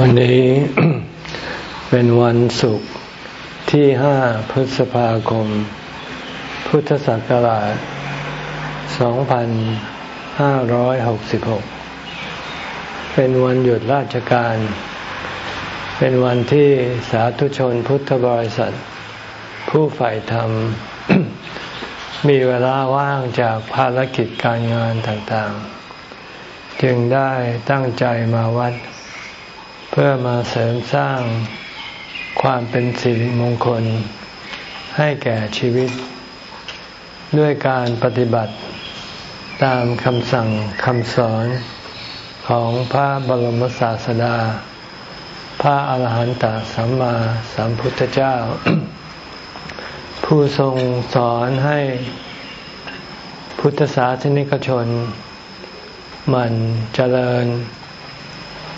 วันนี้เป็นวันศุกร์ที่ห้าพฤษภาคม พุทธศักราช 2566 เป็นวันหยุดราชการ เป็นวันที่สาธุชนพุทธบริษัท ผู้ใฝ่ธรรม มีเวลาว่างจากภารกิจการงานต่างๆ จึงได้ตั้งใจมาวัดเพื่อมาเสริมสร้างความเป็นสิริมงคล ให้แก่ชีวิต ด้วยการปฏิบัติตามคำสั่งคำสอนของพระบรมศาสดา พระอาหารหันตสัมมาสัมพุทธเจ้า ผู้ทรงสอนให้พุทธศาสนิกชน มันเจริญ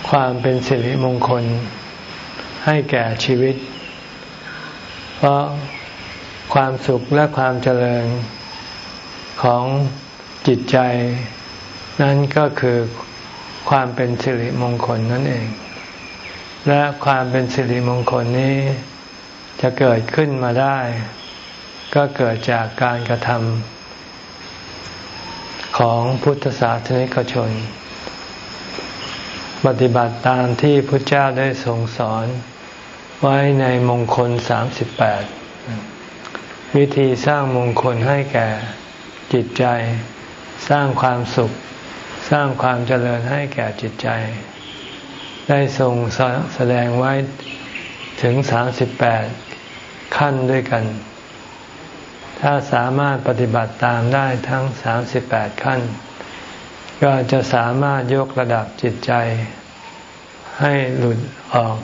ความเป็นสิริมงคลให้แก่ชีวิต เพราะความสุขและความเจริญของจิตใจ นั้นก็คือความเป็นสิริมงคลนั่นเอง และความเป็นสิริมงคลนี้จะเกิดขึ้นมาได้ ก็เกิดจากการกระทำของพุทธศาสนิกชน ปฏิบัติตามที่พระเจ้าได้ทรงสอนไว้ในมงคลสามสิบแปดวิธีสร้างมงคลให้แก่จิตใจ สร้างความสุข สร้างความเจริญให้แก่จิตใจ ได้ทรงแสดงไว้ถึงสามสิบแปดขั้นด้วยกัน ถ้าสามารถปฏิบัติตามได้ทั้งสามสิบแปดขั้น ก็จะสามารถยกระดับจิตใจ ให้หลุดออก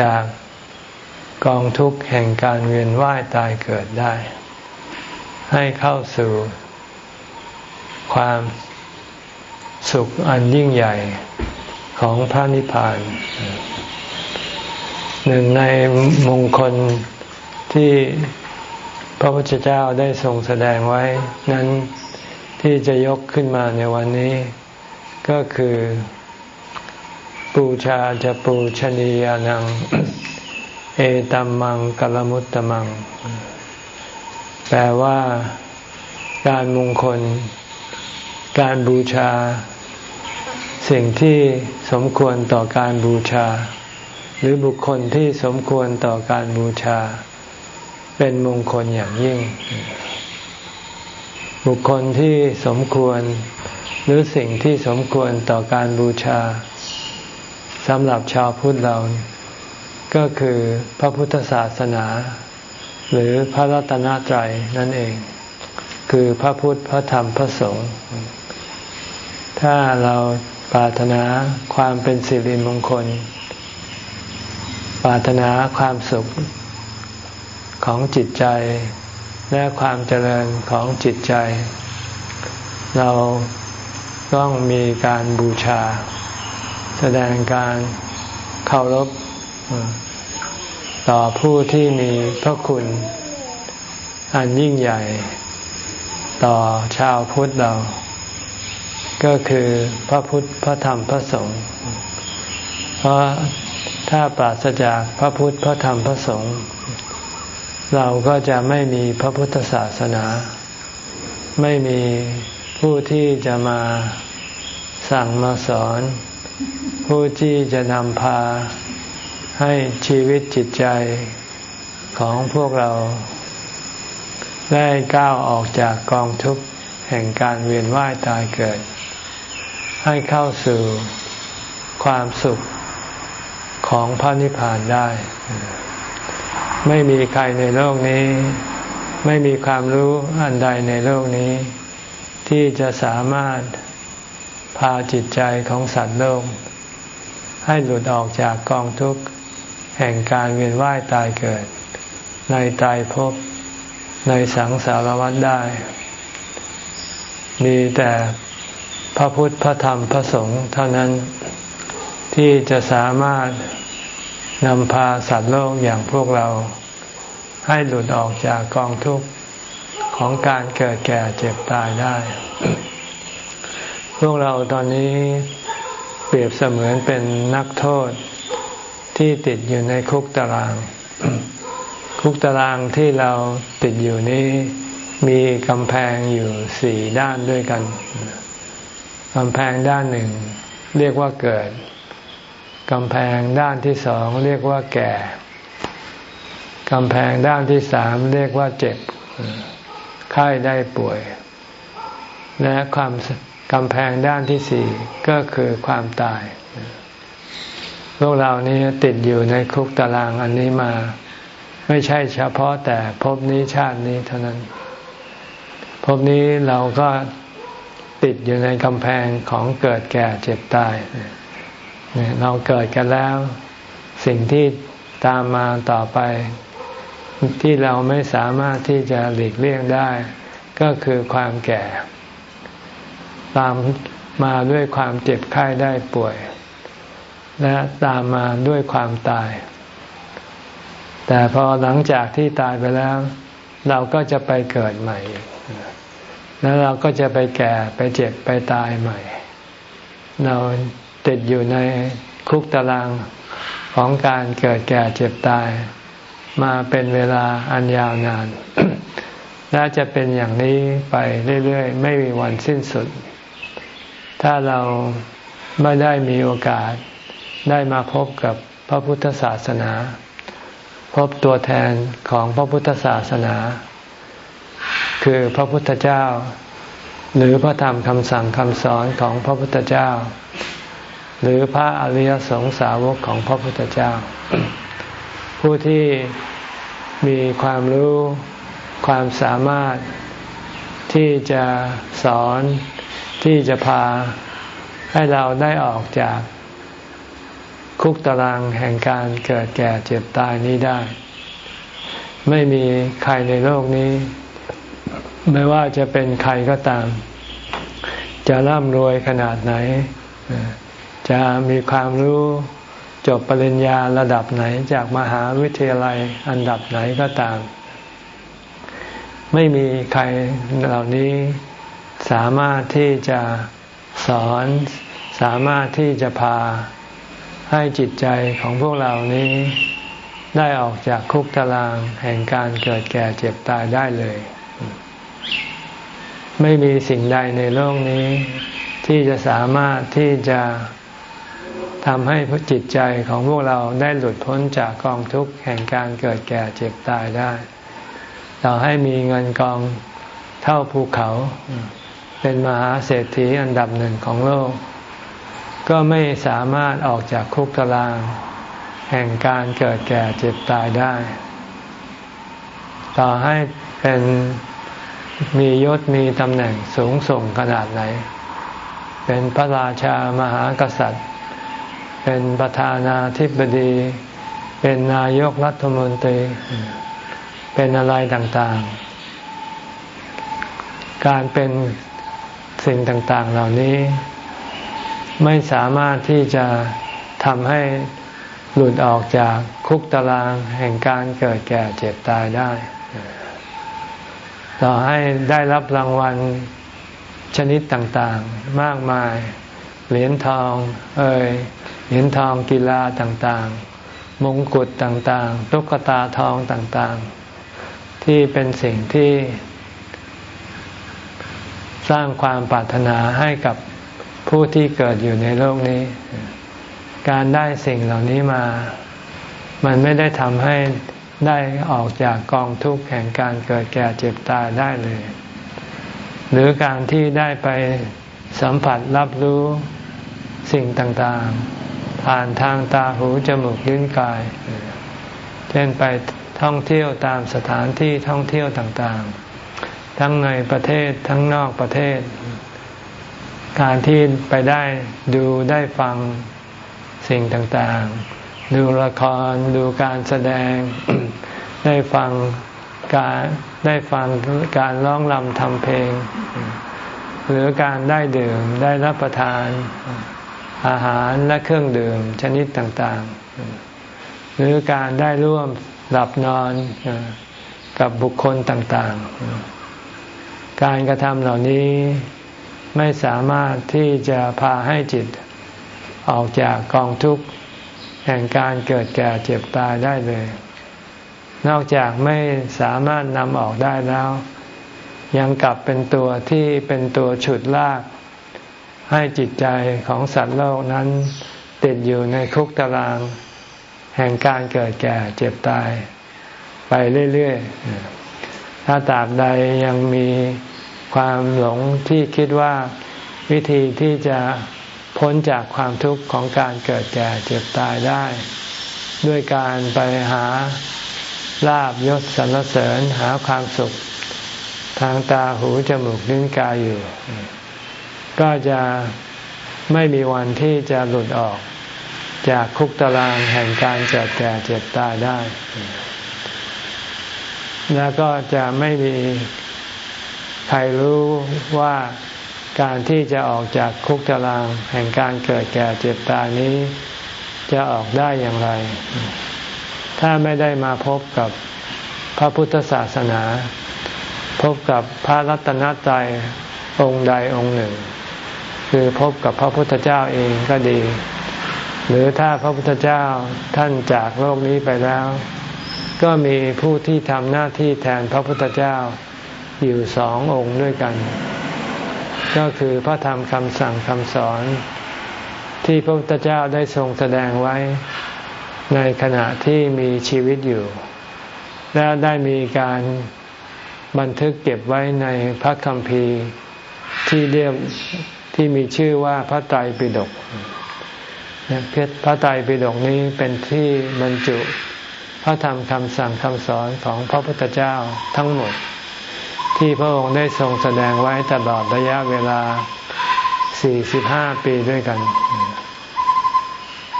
จากกองทุกข์แห่งการเวียนว่ายตายเกิดได้ ให้เข้าสู่ความสุขอันยิ่งใหญ่ของพระนิพพาน หนึ่งในมงคลที่พระพุทธเจ้าได้ทรงแสดงไว้นั้น ที่จะยกขึ้นมาในวันนี้ ก็คือ ปูชาจะปูชนียานัง เอตัมมังกลมุตตมัง แปลว่าการมงคล การบูชา สิ่งที่สมควรต่อการบูชา หรือบุคคลที่สมควรต่อการบูชา เป็นมงคลอย่างยิ่ง บุคคลที่สมควร หรือสิ่งที่สมควรต่อการบูชาสำหรับชาวพุทธเรา ก็คือพระพุทธศาสนา หรือพระรัตนตรัยนั่นเอง คือพระพุทธพระธรรมพระสงฆ์ถ้าเราปรารถนาความเป็นสิริมงคล ปรารถนาความสุขของจิตใจ และความเจริญของจิตใจ เราต้องมีการบูชา แสดงการเคารพต่อผู้ที่มีพระคุณ อันยิ่งใหญ่ ต่อชาวพุทธเรา ก็คือพระพุทธพระธรรมพระสงฆ์เพราะถ้าปราศจากพระพุทธพระธรรมพระสงฆ์ เราก็จะไม่มีพระพุทธศาสนา ไม่มีผู้ที่จะมาสั่งมาสอน ผู้ที่จะนำพาให้ชีวิตจิตใจของพวกเรา ได้ก้าวออกจากกองทุกข์แห่งการเวียนว่ายตายเกิด ให้เข้าสู่ความสุขของพระนิพพานได้ ไม่มีใครในโลกนี้ ไม่มีความรู้อันใดในโลกนี้ ที่จะสามารถพาจิตใจของสัตว์โลก ให้หลุดออกจากกองทุกข์แห่งการเวียนว่ายตายเกิด ในตายภพในสังสารวัฏได้ มีแต่พระพุทธพระธรรมพระสงฆ์เท่านั้นที่จะสามารถ นำพาสัตว์โลกอย่างพวกเราให้หลุดออกจากกองทุกข์ของการเกิดแก่เจ็บตายได้ พวกเราตอนนี้เปรียบเสมือนเป็นนักโทษที่ติดอยู่ในคุกตาราง คุกตารางที่เราติดอยู่นี้มีกำแพงอยู่สี่ด้านด้วยกัน กำแพงด้านหนึ่ง เรียกว่าเกิด กำแพงด้านที่สองเรียกว่าแก่ กำแพงด้านที่สามเรียกว่าเจ็บไข้ได้ป่วย และความกำแพงด้านที่สี่ก็คือความตาย พวกเรานี้ติดอยู่ในคุกตารางอันนี้มา ไม่ใช่เฉพาะแต่ภพนี้ชาตินี้เท่านั้นภพนี้เราก็ติดอยู่ในกำแพงของเกิดแก่เจ็บตายเเราเกิดกันแล้ว สิ่งที่ตามมาต่อไป ที่เราไม่สามารถที่จะหลีกเลี่ยงได้ ก็คือความแก่ ตามมาด้วยความเจ็บไข้ได้ป่วย และตามมาด้วยความตาย แต่พอหลังจากที่ตายไปแล้ว เราก็จะไปเกิดใหม่แล้วเราก็จะไปแก่ไปเจ็บไปตายใหม่ เรา ติดอยู่ในคุกตารางของการเกิดแก่เจ็บตาย มาเป็นเวลาอันยาวนานและจะเป็นอย่างนี้ไปเรื่อยๆ ไม่มีวันสิ้นสุด ถ้าเราไม่ได้มีโอกาสได้มาพบกับพระพุทธศาสนา พบตัวแทนของพระพุทธศาสนา คือพระพุทธเจ้า หรือพระธรรมคำสั่งคำสอนของพระพุทธเจ้า หรือพระอริยสงสาวกของพระพุทธเจ้า ผู้ที่มีความรู้ความสามารถที่จะสอนที่จะพาให้เราได้ออกจากคุกตารางแห่งการเกิดแก่เจ็บตายนี้ได้ ไม่มีใครในโลกนี้ ไม่ว่าจะเป็นใครก็ตาม จะร่ำรวยขนาดไหน จะมีความรู้จบปริญญาระดับไหนจากมหาวิทยาลัยอันดับไหนก็ตาม ไม่มีใครเหล่านี้สามารถที่จะสอนสามารถที่จะพาให้จิตใจของพวกเรานี้ได้ออกจากคุกตารางแห่งการเกิดแก่เจ็บตายได้เลย ไม่มีสิ่งใดในโลกนี้ ที่จะสามารถที่จะ ทำให้จิตใจของพวกเราได้หลุดพ้นจากกองทุกข์แห่งการเกิดแก่เจ็บตายได้ต่อให้มีเงินกองเท่าภูเขา เป็นมหาเศรษฐีอันดับหนึ่งของโลก ก็ไม่สามารถออกจากคุกตาราง แห่งการเกิดแก่เจ็บตายได้ ต่อให้เป็นมียศมีตำแหน่งสูงส่งขนาดไหน เป็นพระราชามหากษัตริย์ เป็นประธานาธิบดี เป็นนายกรัฐมนตรี เป็นอะไรต่างๆ การเป็นสิ่งต่างๆ เหล่านี้ ไม่สามารถที่จะทำให้หลุดออกจากคุกตารางแห่งการเกิดแก่เจ็บตายได้ต่อให้ได้รับรางวัลชนิดต่างๆ มากมาย เหรียญทอง เอ่ย เหรียญทองกีฬาต่างๆ มงกุฎต่างๆ ตุ๊กตาทองต่างๆ ที่เป็นสิ่งที่สร้างความปรารถนาให้กับผู้ที่เกิดอยู่ในโลกนี้ การได้สิ่งเหล่านี้มา มันไม่ได้ทำให้ได้ออกจากกองทุกข์แห่งการเกิดแก่เจ็บตายได้เลย หรือการที่ได้ไปสัมผัสรับรู้สิ่งต่างๆ ผ่านทางตาหูจมูกลิ้นกาย เช่นไปท่องเที่ยวตามสถานที่ท่องเที่ยวต่างๆ ทั้งในประเทศทั้งนอกประเทศ การที่ไปได้ดูได้ฟังสิ่งต่างๆ ดูละครดูการแสดงได้ฟังการได้ฟังการร้องรำทำเพลง หรือการได้ดื่มได้รับประทาน อาหารและเครื่องดื่มชนิดต่างๆ หรือการได้ร่วมหลับนอนกับบุคคลต่างๆ การกระทำเหล่านี้ไม่สามารถที่จะพาให้จิตออกจากกองทุกข์แห่งการเกิดแก่เจ็บตายได้เลย นอกจากไม่สามารถนำออกได้แล้ว ยังกลับเป็นตัวที่เป็นตัวฉุดลาก ให้จิตใจของสัตว์โลกนั้น ติดอยู่ในคุกตาราง แห่งการเกิดแก่เจ็บตาย ไปเรื่อยๆ ถ้าตราบใดยังมีความหลงที่คิดว่าวิธีที่จะพ้นจากความทุกข์ของการเกิดแก่เจ็บตายได้ ด้วยการไปหาลาบยศสรรเสริญหาความสุข ทางตาหูจมูกลิ้นกายอยู่ ก็จะไม่มีวันที่จะหลุดออก จากคุกตารางแห่งการเกิดแก่เจ็บตายได้ แล้วก็จะไม่มีใครรู้ว่าการที่จะออกจากคุกตารางแห่งการเกิดแก่เจ็บตายนี้ จะออกได้อย่างไร ถ้าไม่ได้มาพบกับพระพุทธศาสนา พบกับพระรัตนตรัยองค์ใดองค์หนึ่ง คือพบกับพระพุทธเจ้าเองก็ดี หรือถ้าพระพุทธเจ้าท่านจากโลกนี้ไปแล้ว ก็มีผู้ที่ทำหน้าที่แทนพระพุทธเจ้าอยู่สององค์ด้วยกัน ก็คือพระธรรมคำสั่งคำสอน ที่พระพุทธเจ้าได้ทรงแสดงไว้ในขณะที่มีชีวิตอยู่ และได้มีการบันทึกเก็บไว้ในพระคัมภีร์ที่เรียก ที่มีชื่อว่าพระไตรปิฎกพระไตรปิฎกนี้เป็นที่บรรจุพระธรรมคำสั่งคำสอนของพระพุทธเจ้าทั้งหมด ที่พระองค์ได้ทรงแสดงไว้ตลอดระยะเวลา 45 ปีด้วยกัน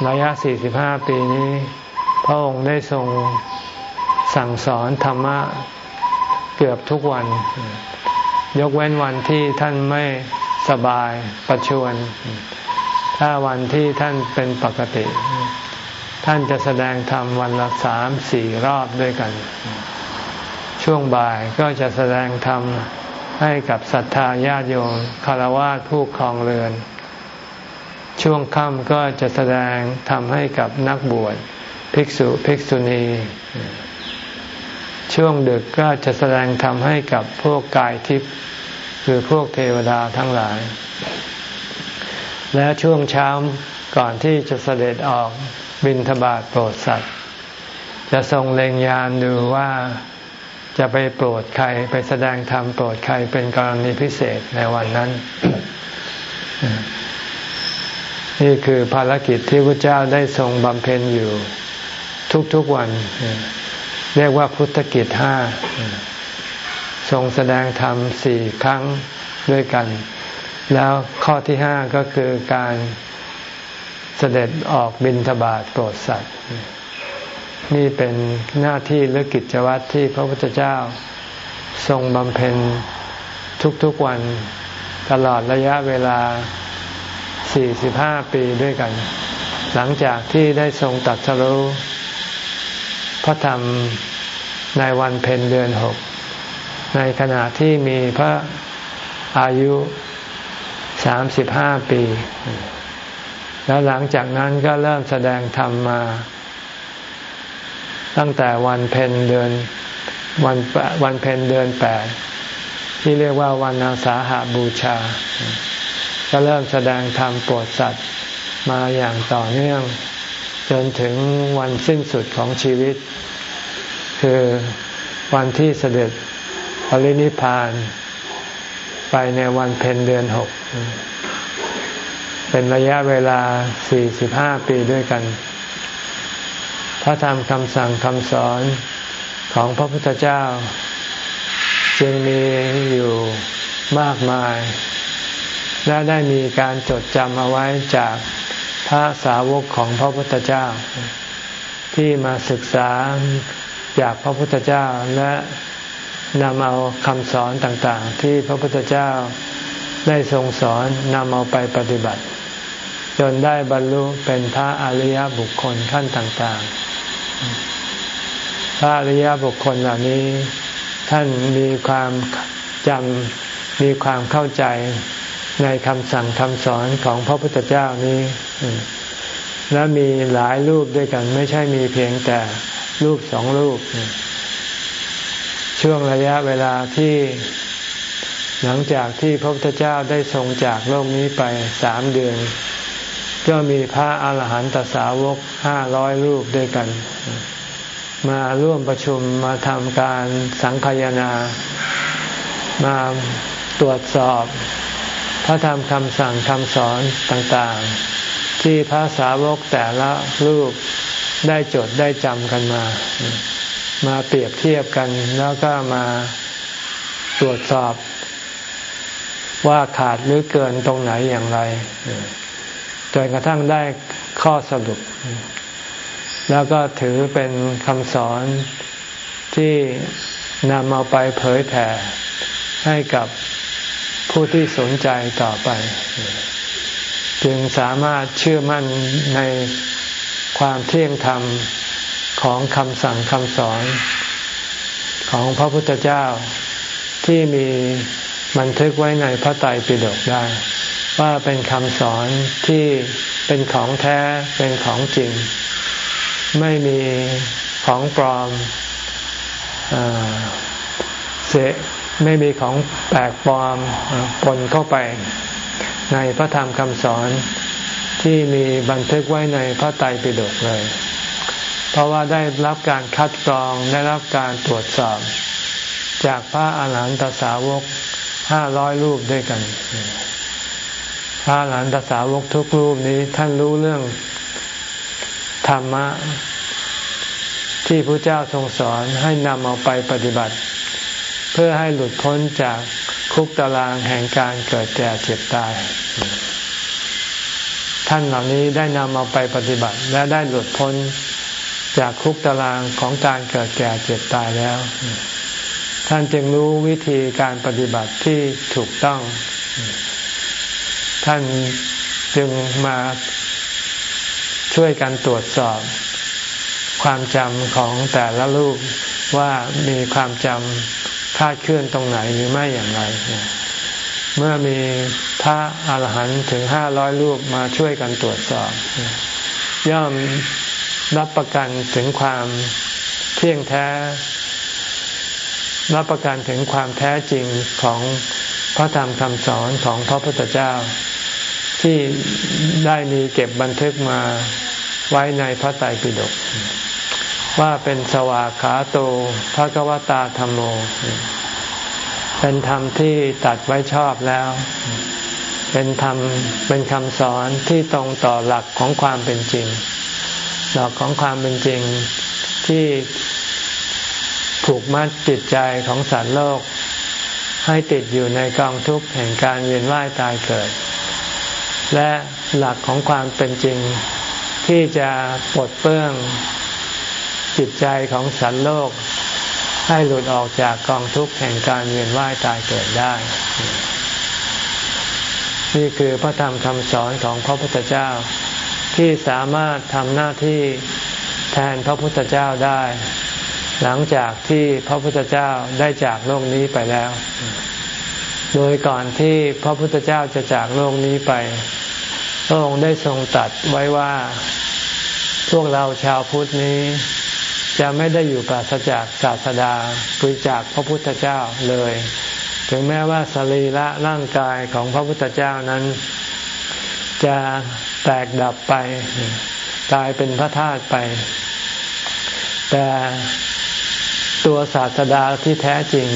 ระยะ 45 ปีนี้ พระองค์ได้ทรงสั่งสอนธรรมะเกือบทุกวัน ยกเว้นวันที่ท่านไม่ สบายประชวน ถ้าวันที่ท่านเป็นปกติ ท่านจะแสดงธรรมวันละสามสี่รอบด้วยกัน ช่วงบ่ายก็จะแสดงธรรมให้กับศรัทธาญาติโยมคารวะผู้ครองเรือน ช่วงค่ำก็จะแสดงธรรมให้กับนักบวชภิกษุภิกษุณี ช่วงดึกก็จะแสดงธรรมให้กับพวกกายทิพย์ คือพวกเทวดาทั้งหลาย และช่วงเช้าก่อนที่จะเสด็จออกบินทบาทโปรดสัตว์ จะทรงเล็งยานดูว่าจะไปโปรดใครไปแสดงธรรมโปรดใครเป็นกรณีพิเศษในวันนั้น นี่คือภารกิจที่พระเจ้าได้ทรงบำเพ็ญอยู่ทุกๆวัน เรียกว่าพุทธกิจห้า ทรงแสดงธรรมสี่ครั้งด้วยกัน แล้วข้อที่ห้าก็คือการเสด็จออกบินทบาทโปรดสัตว์ นี่เป็นหน้าที่หรือกิจวัตรที่พระพุทธเจ้าทรงบำเพ็ญทุกๆวันตลอดระยะเวลา 45 ปีด้วยกัน หลังจากที่ได้ทรงตัดสรู้พระธรรมในวันเพ็ญเดือนหก ในขณะที่มีพระอายุ35ปี แล้วหลังจากนั้นก็เริ่มแสดงธรรมมา ตั้งแต่วันเพ็ญเดือนวันวันเพ็ญเดือนแปดที่เรียกว่าวันอาสาหาบูชา ก็เริ่มแสดงธรรมโปรดสัตว์มาอย่างต่อเนื่อง จนถึงวันสิ้นสุดของชีวิต คือวันที่เสด็จ ปรินิพาน ไปในวันเพ็ญเดือนหก เป็นระยะเวลา 45 ปีด้วยกัน พระธรรมคำสั่งคำสอนของพระพุทธเจ้า จึงมีอยู่มากมาย และได้มีการจดจำเอาไว้จากพระสาวกของพระพุทธเจ้า ที่มาศึกษาจากพระพุทธเจ้าและ นำเอาคำสอนต่างๆ ที่พระพุทธเจ้าได้ทรงสอนนำเอาไปปฏิบัติ จนได้บรรลุเป็นพระอริยบุคคลขั้นต่างๆ พระอริยบุคคลเหล่านี้ ท่านมีความจำมีความเข้าใจในคำสั่งคำสอนของพระพุทธเจ้านี้ และมีหลายรูปด้วยกันไม่ใช่มีเพียงแต่รูปสองรูป ช่วงระยะเวลาที่หลังจากที่พระพุทธเจ้าได้ทรงจากโลกนี้ไปสามเดือน ก็มีพระอาหารหันตสาวกห้าร้อยรูปด้วยกัน มาร่วมประชุมมาทำการสังคายนา มาตรวจสอบ พระธรรมคำสั่งคำสอนต่างๆ ที่พระสาวกแต่ละรูปได้จดได้จำกันมา มาเปรียบเทียบกัน แล้วก็มาตรวจสอบว่าขาดหรือเกินตรงไหนอย่างไรจนกระทั่งได้ข้อสรุป แล้วก็ถือเป็นคำสอนที่นำเอาไปเผยแผ่ให้กับผู้ที่สนใจต่อไป จึงสามารถเชื่อมั่นในความเที่ยงธรรม ของคำสั่งคำสอนของพระพุทธเจ้าที่มีบันทึกไว้ในพระไตรปิฎกได้ ว่าเป็นคำสอนที่เป็นของแท้เป็นของจริง ไม่มีของปลอมเสไม่มีของแปลกปลอมปนเข้าไป ในพระธรรมคำสอนที่มีบันทึกไว้ในพระไตรปิฎกเลย เพราะว่าได้รับการคัดกรองได้รับการตรวจสอบ จากพระอาหารหันตสาวกห้าร้อยรูปด้วยกัน พระอาหลานตสาวกทุกรูปนี้ท่านรู้เรื่องธรรมะ ที่พระเจ้าทรงสอนให้นำเอาไปปฏิบัติ เพื่อให้หลุดพ้นจากคุกตารางแห่งการเกิดแก่เจ็บตาย ท่านเหล่านี้ได้นำเอาไปปฏิบัติและได้หลุดพ้น จากคุกตารางของการเกิดแก่เจ็บตายแล้ว ท่านจึงรู้วิธีการปฏิบัติที่ถูกต้อง ท่านจึงมาช่วยกันตรวจสอบ ความจำของแต่ละรูปว่ามีความจำคาดเคลื่อนตรงไหนหรือไม่อย่างไร เมื่อมีพระอาหารหันต์ถึงห้าร้อยรูปมาช่วยกันตรวจสอบ ย่อม รับประกันถึงความเที่ยงแท้ รับประกันถึงความแท้จริงของพระธรรมคำสอนของพระพุทธเจ้า ที่ได้มีเก็บบันทึกมาไว้ในพระไตรปิฎกว่าเป็นสวากขาโตพระกวตาธรรมโม เป็นธรรมที่ตัดไว้ชอบแล้ว เป็นธรรมเป็นคำสอนที่ตรงต่อหลักของความเป็นจริง หลักของความเป็นจริงที่ผูกมัดจิตใจของสัตว์โลก ให้ติดอยู่ในกองทุกข์แห่งการเวียนว่ายตายเกิด และหลักของความเป็นจริงที่จะปลดเปื้องจิตใจของสัตว์โลก ให้หลุดออกจากกองทุกข์แห่งการเวียนว่ายตายเกิดได้ นี่คือพระธรรมคำสอนของพระพุทธเจ้า ที่สามารถทำหน้าที่แทนพระพุทธเจ้าได้ หลังจากที่พระพุทธเจ้าได้จากโลกนี้ไปแล้ว โดยก่อนที่พระพุทธเจ้าจะจากโลกนี้ไปพระองค์ได้ทรงตัดไว้ว่า พวกเราชาวพุทธนี้จะไม่ได้อยู่ปราศจากศาสดาปริจากพระพุทธเจ้าเลย ถึงแม้ว่าสรีระร่างกายของพระพุทธเจ้านั้น จะแตกดับไปกลายเป็นพระธาตุไป แต่ตัวศาสดาที่แท้จริง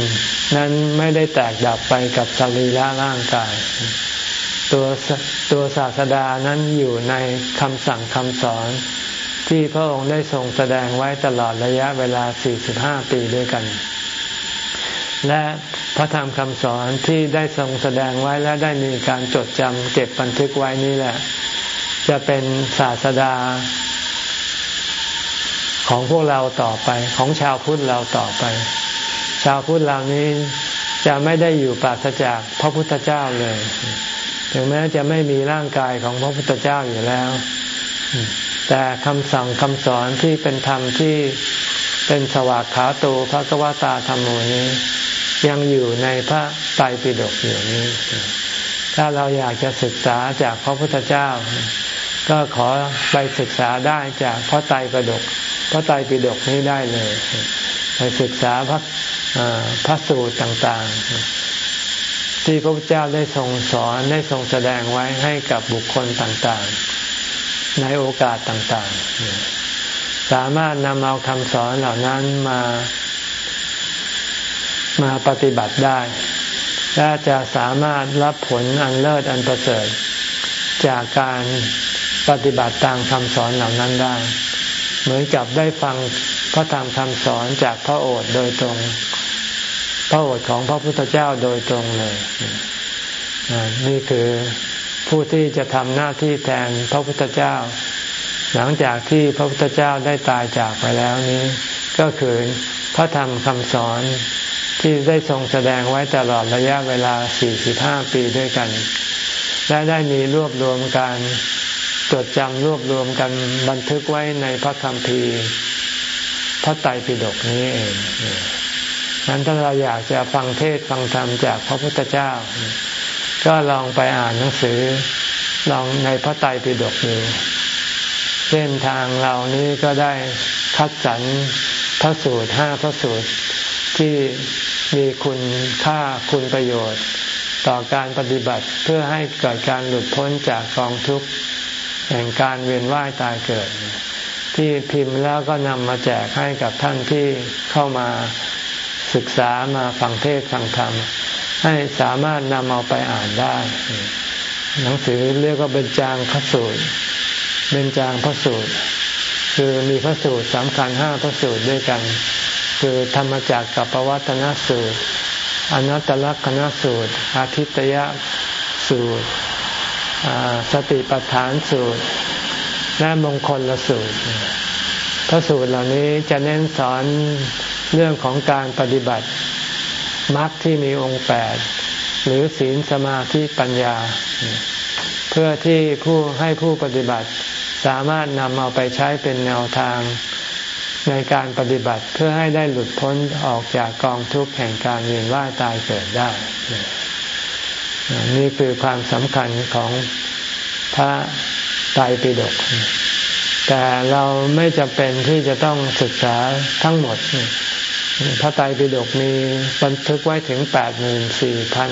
นั้นไม่ได้แตกดับไปกับสรีระร่างกาย ตัวตัวศาสดานั้นอยู่ในคำสั่งคำสอน ที่พระองค์ได้ทรงแสดงไว้ตลอดระยะเวลา 45 ปีด้วยกัน และพระธรรมคำสอนที่ได้ทรงแสดงไว้และได้มีการจดจำเก็บบันทึกไว้นี้แหละ จะเป็นศาสดา ของพวกเราต่อไปของชาวพุทธเราต่อไป ชาวพุทธเหล่านี้จะไม่ได้อยู่ปราศจากพระพุทธเจ้าเลย ถึงแม้จะไม่มีร่างกายของพระพุทธเจ้าอยู่แล้ว แต่คำสั่งคำสอนที่เป็นธรรมที่เป็นสวากขาโตพระกวตาธรรมโมนี้ ยังอยู่ในพระไตรปิฎกอยู่นี้ ถ้าเราอยากจะศึกษาจากพระพุทธเจ้า ก็ขอไปศึกษาได้จากพระไตรปิฎกพระไตรปิฎกนี้ได้เลย ไปศึกษาพระพระสูตรต่างๆ ที่พระพุทธเจ้าได้ทรงสอนได้ทรงแสดงไว้ให้กับบุคคลต่างๆ ในโอกาสต่างๆ สามารถนำเอาคำสอนเหล่านั้นมา มาปฏิบัติได้ และจะสามารถรับผลอันเลิศอันประเสริฐ จากการปฏิบัติตามคำสอนเหล่านั้นได้ เหมือนกับได้ฟังพระธรรมคำสอนจากพระโอษฐ์โดยตรง พระโอษฐ์ของพระพุทธเจ้าโดยตรงเลย นี่คือผู้ที่จะทำหน้าที่แทนพระพุทธเจ้า หลังจากที่พระพุทธเจ้าได้ตายจากไปแล้วนี้ ก็คือพระธรรมคำสอนที่ได้ทรงแสดงไว้ตลอดระยะเวลา 45 ปีด้วยกัน และได้มีรวบรวมการจดจำรวบรวมกันบันทึกไว้ในพระคัมภีร์ พระไตรปิฎกนี้เองนั้นถ้าเราอยากจะฟังเทศฟังธรรมจากพระพุทธเจ้า ก็ลองไปอ่านหนังสือ ลองในพระไตรปิฎกดูเส้นทางเรานี้ก็ได้คัดสรร พระสูตรห้าพระสูตรที่มีคุณค่าคุณประโยชน์ ต่อการปฏิบัติเพื่อให้เกิดการหลุดพ้นจากกองทุกข์แห่งการเวียนว่ายตายเกิด ที่พิมพ์แล้วก็นำมาแจกให้กับท่านที่เข้ามาศึกษามาฟังเทศฟังธรรม ให้สามารถนำเอาไปอ่านได้ หนังสือเรียกว่าเบญจางพระสูตรเบญจางพระสูตร คือมีพระสูตรสำคัญห้าพระสูตรด้วยกัน คือธรรมจักรกับปวัตนสูตร อนัตตลักษณสูตร อาทิตยสูตร สติปัฏฐานสูตร และมงคลละสูตร พระสูตรเหล่านี้จะเน้นสอนเรื่องของการปฏิบัติมรรคที่มีองค์แปดหรือศีลสมาธิปัญญา เพื่อที่ผู้ให้ผู้ปฏิบัติ สามารถนำเอาไปใช้เป็นแนวทางในการปฏิบัติเพื่อให้ได้หลุดพ้นออกจากกองทุกข์แห่งการเวียนว่ายตายเกิดได้ นี่คือความสำคัญของพระไตรปิฎกแต่เราไม่จำเป็นที่จะต้องศึกษาทั้งหมด พระไตรปิฎกมีบันทึกไว้ถึงแปดหมื่นสี่พัน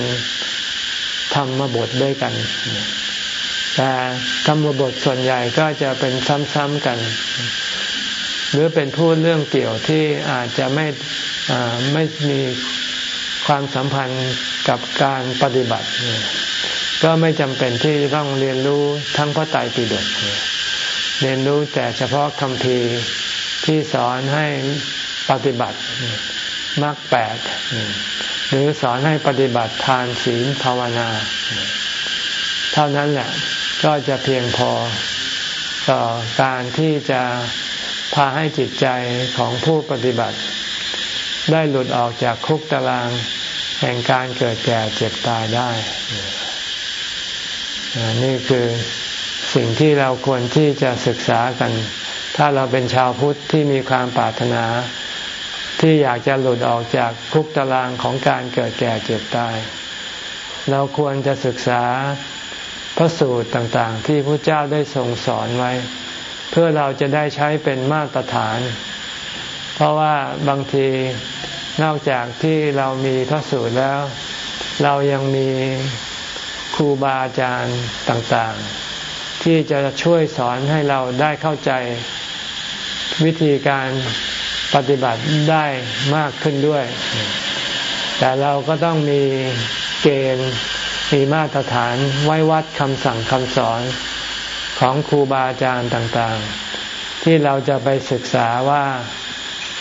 ธรรมบทด้วยกัน แต่ธรรมบทส่วนใหญ่ก็จะเป็นซ้ำๆกัน หรือเป็นพูดเรื่องเกี่ยวที่อาจจะไม่ไม่มีความสัมพันธ์กับการปฏิบัติ ก็ไม่จำเป็นที่ต้องเรียนรู้ทั้งพระไตรปิฎกเรียนรู้แต่เฉพาะคำพีที่สอนให้ปฏิบัติมรรคแปดหรือสอนให้ปฏิบัติทานศีลภาวนา เท่านั้นแหละ ก็จะเพียงพอต่อการที่จะพาให้จิตใจของผู้ปฏิบัติ ได้หลุดออกจากคุกตาราง แห่งการเกิดแก่เจ็บตายได้ นี่คือสิ่งที่เราควรที่จะศึกษากัน ถ้าเราเป็นชาวพุทธที่มีความปรารถนา ที่อยากจะหลุดออกจากคุกตารางของการเกิดแก่เจ็บตาย เราควรจะศึกษา ระสูตรต่างๆ ที่พระเจ้าได้ทรงสอนไว้ เพื่อเราจะได้ใช้เป็นมาตรฐาน เพราะว่าบางทีนอกจากที่เรามีพระสูตรแล้ว เรายังมีครูบาอาจารย์ต่างๆ ที่จะช่วยสอนให้เราได้เข้าใจวิธีการปฏิบัติได้มากขึ้นด้วย แต่เราก็ต้องมีเกณฑ์ มีมาตรฐานไว้วัดคำสั่งคำสอนของครูบาอาจารย์ต่างๆ ที่เราจะไปศึกษาว่า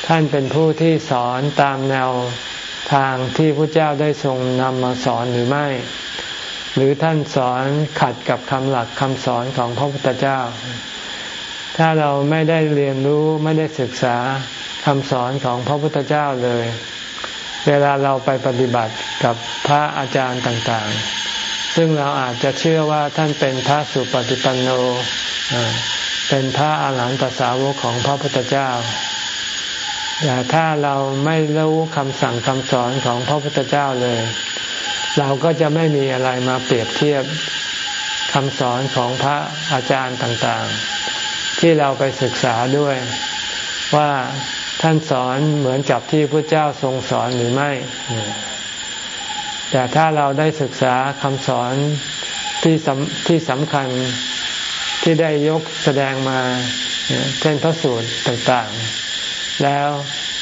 ท่านเป็นผู้ที่สอนตามแนวทางที่พระเจ้าได้ทรงนำมาสอนหรือไม่ หรือท่านสอนขัดกับคำหลักคำสอนของพระพุทธเจ้า ถ้าเราไม่ได้เรียนรู้ไม่ได้ศึกษาคำสอนของพระพุทธเจ้าเลย เวลาเราไปปฏิบัติกับพระอาจารย์ต่างๆ ซึ่งเราอาจจะเชื่อว่าท่านเป็นพระสุปฏิปันโนเป็นพระอาหารหันตสาวกของพระพุทธเจ้าแต่ถ้าเราไม่รู้คำสั่งคำสอนของพระพุทธเจ้าเลย เราก็จะไม่มีอะไรมาเปรียบเทียบคำสอนของพระอาจารย์ต่างๆ ที่เราไปศึกษาด้วย ว่าท่านสอนเหมือนกับที่พระเจ้าทรงสอนหรือไม่ แต่ถ้าเราได้ศึกษาคำสอนที่สำที่สำคัญที่ได้ยกแสดงมาเช่นพระสูตรต่างๆ แล้ว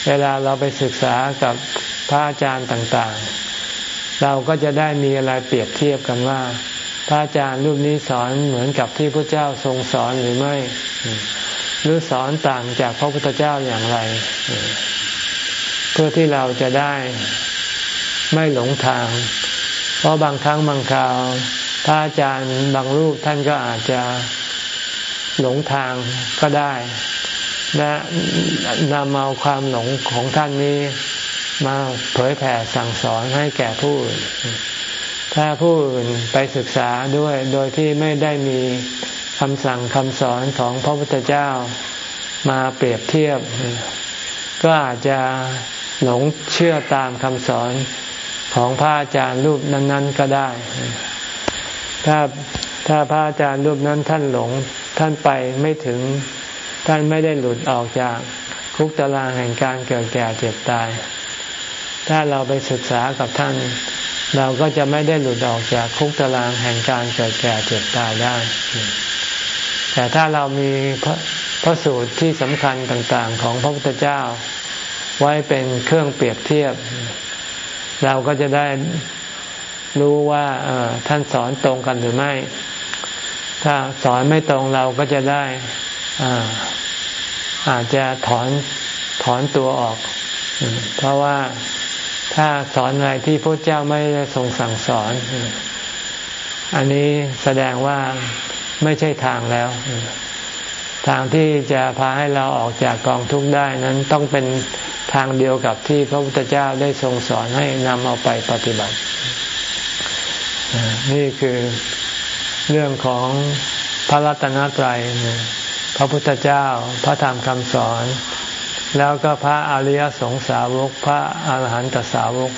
เวลาเราไปศึกษากับพระอาจารย์ต่างๆ เราก็จะได้มีอะไรเปรียบเทียบกันว่า พระอาจารย์รูปนี้สอนเหมือนกับที่พระเจ้าทรงสอนหรือไม่ หรือสอนต่างจากพระพุทธเจ้าอย่างไร เพื่อที่เราจะได้ ไม่หลงทาง เพราะบางครั้งบางคราวพระอาจารย์บางรูปท่านก็อาจจะหลงทางก็ได้และนำเอาความหลงของท่านนี้มาเผยแผ่สั่งสอนให้แก่ผู้อื่น ถ้าผู้อื่นไปศึกษาด้วยโดยที่ไม่ได้มีคำสั่งคำสอนของพระพุทธเจ้ามาเปรียบเทียบ ก็อาจจะหลงเชื่อตามคำสอน ของพระอาจารย์รูปนั้น ๆก็ได้ ถ้าถ้าพระอาจารย์รูปนั้นท่านหลงท่านไปไม่ถึงท่านไม่ได้หลุดออกจากคุกตารางแห่งการเกิดแก่เจ็บตาย ถ้าเราไปศึกษากับท่าน เราก็จะไม่ได้หลุดออกจากคุกตารางแห่งการเกิดแก่เจ็บตายได้ แต่ถ้าเรามีพระพระสูตรที่สำคัญต่างๆ ของพระพุทธเจ้า ไว้เป็นเครื่องเปรียบเทียบ เราก็จะได้รู้ว่าท่านสอนตรงกันหรือไม่ ถ้าสอนไม่ตรงเราก็จะได้อาจจะถอนถอนตัวออก เพราะว่าถ้าสอนอะไรที่พระเจ้าไม่ได้ทรงสั่งสอน อันนี้แสดงว่าไม่ใช่ทางแล้ว ทางที่จะพาให้เราออกจากกองทุกข์ได้นั้นต้องเป็น ทางเดียวกับที่พระพุทธเจ้าได้ทรงสอนให้นำเอาไปปฏิบัติ นี่คือเรื่องของพระรัตนตรัย พระพุทธเจ้า พระธรรมคำสอน แล้วก็พระอริยสงสาวก พระอาหารหันตสาวก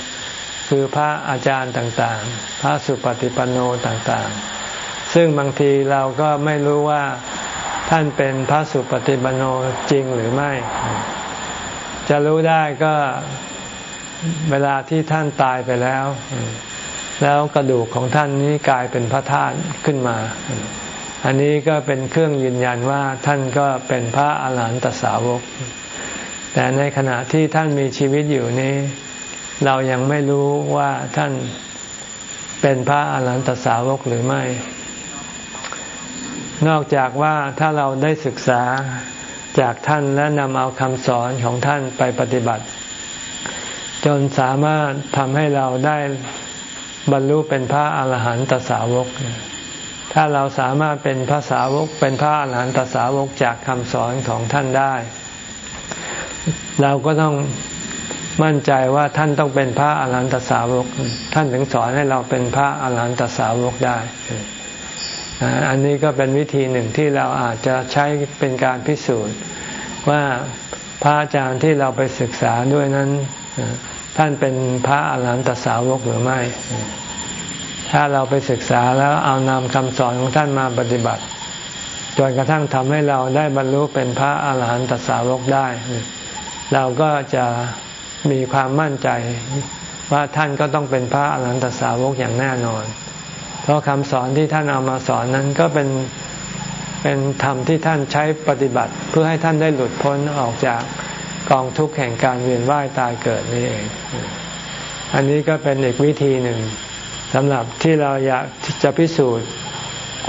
คือพระอาจารย์ต่างๆ พระสุปฏิปันโนต่างๆ ซึ่งบางทีเราก็ไม่รู้ว่าท่านเป็นพระสุปฏิปันโนจริงหรือไม่ จะรู้ได้ก็เวลาที่ท่านตายไปแล้ว แล้วกระดูกของท่านนี้กลายเป็นพระธาตุขึ้นมา อันนี้ก็เป็นเครื่องยืนยันว่าท่านก็เป็นพระอาหารหันตสาวก แต่ในขณะที่ท่านมีชีวิตอยู่นี้ เรายังไม่รู้ว่าท่านเป็นพระอาหารหันตสาวกหรือไม่ นอกจากว่าถ้าเราได้ศึกษา จากท่านและนำเอาคำสอนของท่านไปปฏิบัติ จนสามารถทำให้เราได้บรรลุเป็นพระอาหารหันตสาวก ถ้าเราสามารถเป็นพระสาวกเป็นพระอรหันตสาวกจากคำสอนของท่านได้ เราก็ต้องมั่นใจว่าท่านต้องเป็นพระอรหันตสาวก ท่านถึงสอนให้เราเป็นพระอรหันตสาวกได้ อันนี้ก็เป็นวิธีหนึ่งที่เราอาจจะใช้เป็นการพิสูจน์ ว่าพระอาจารย์ที่เราไปศึกษาด้วยนั้น ท่านเป็นพระอรหันตสาวกหรือไม่ ถ้าเราไปศึกษาแล้วเอานำคำสอนของท่านมาปฏิบัติจนกระทั่งทำให้เราได้บรรลุเป็นพระอาหารหันตสาวกได้ เราก็จะมีความมั่นใจว่าท่านก็ต้องเป็นพระอาหารหันตสาวกอย่างแน่นอน เพราะคำสอนที่ท่านเอามาสอนนั้นก็เป็นเป็นธรรมที่ท่านใช้ปฏิบัติ เพื่อให้ท่านได้หลุดพ้นออกจากกองทุกข์แห่งการเวียนว่ายตายเกิดนี่เอง อันนี้ก็เป็นอีกวิธีหนึ่งสำหรับที่เราอยากจะพิสูจน์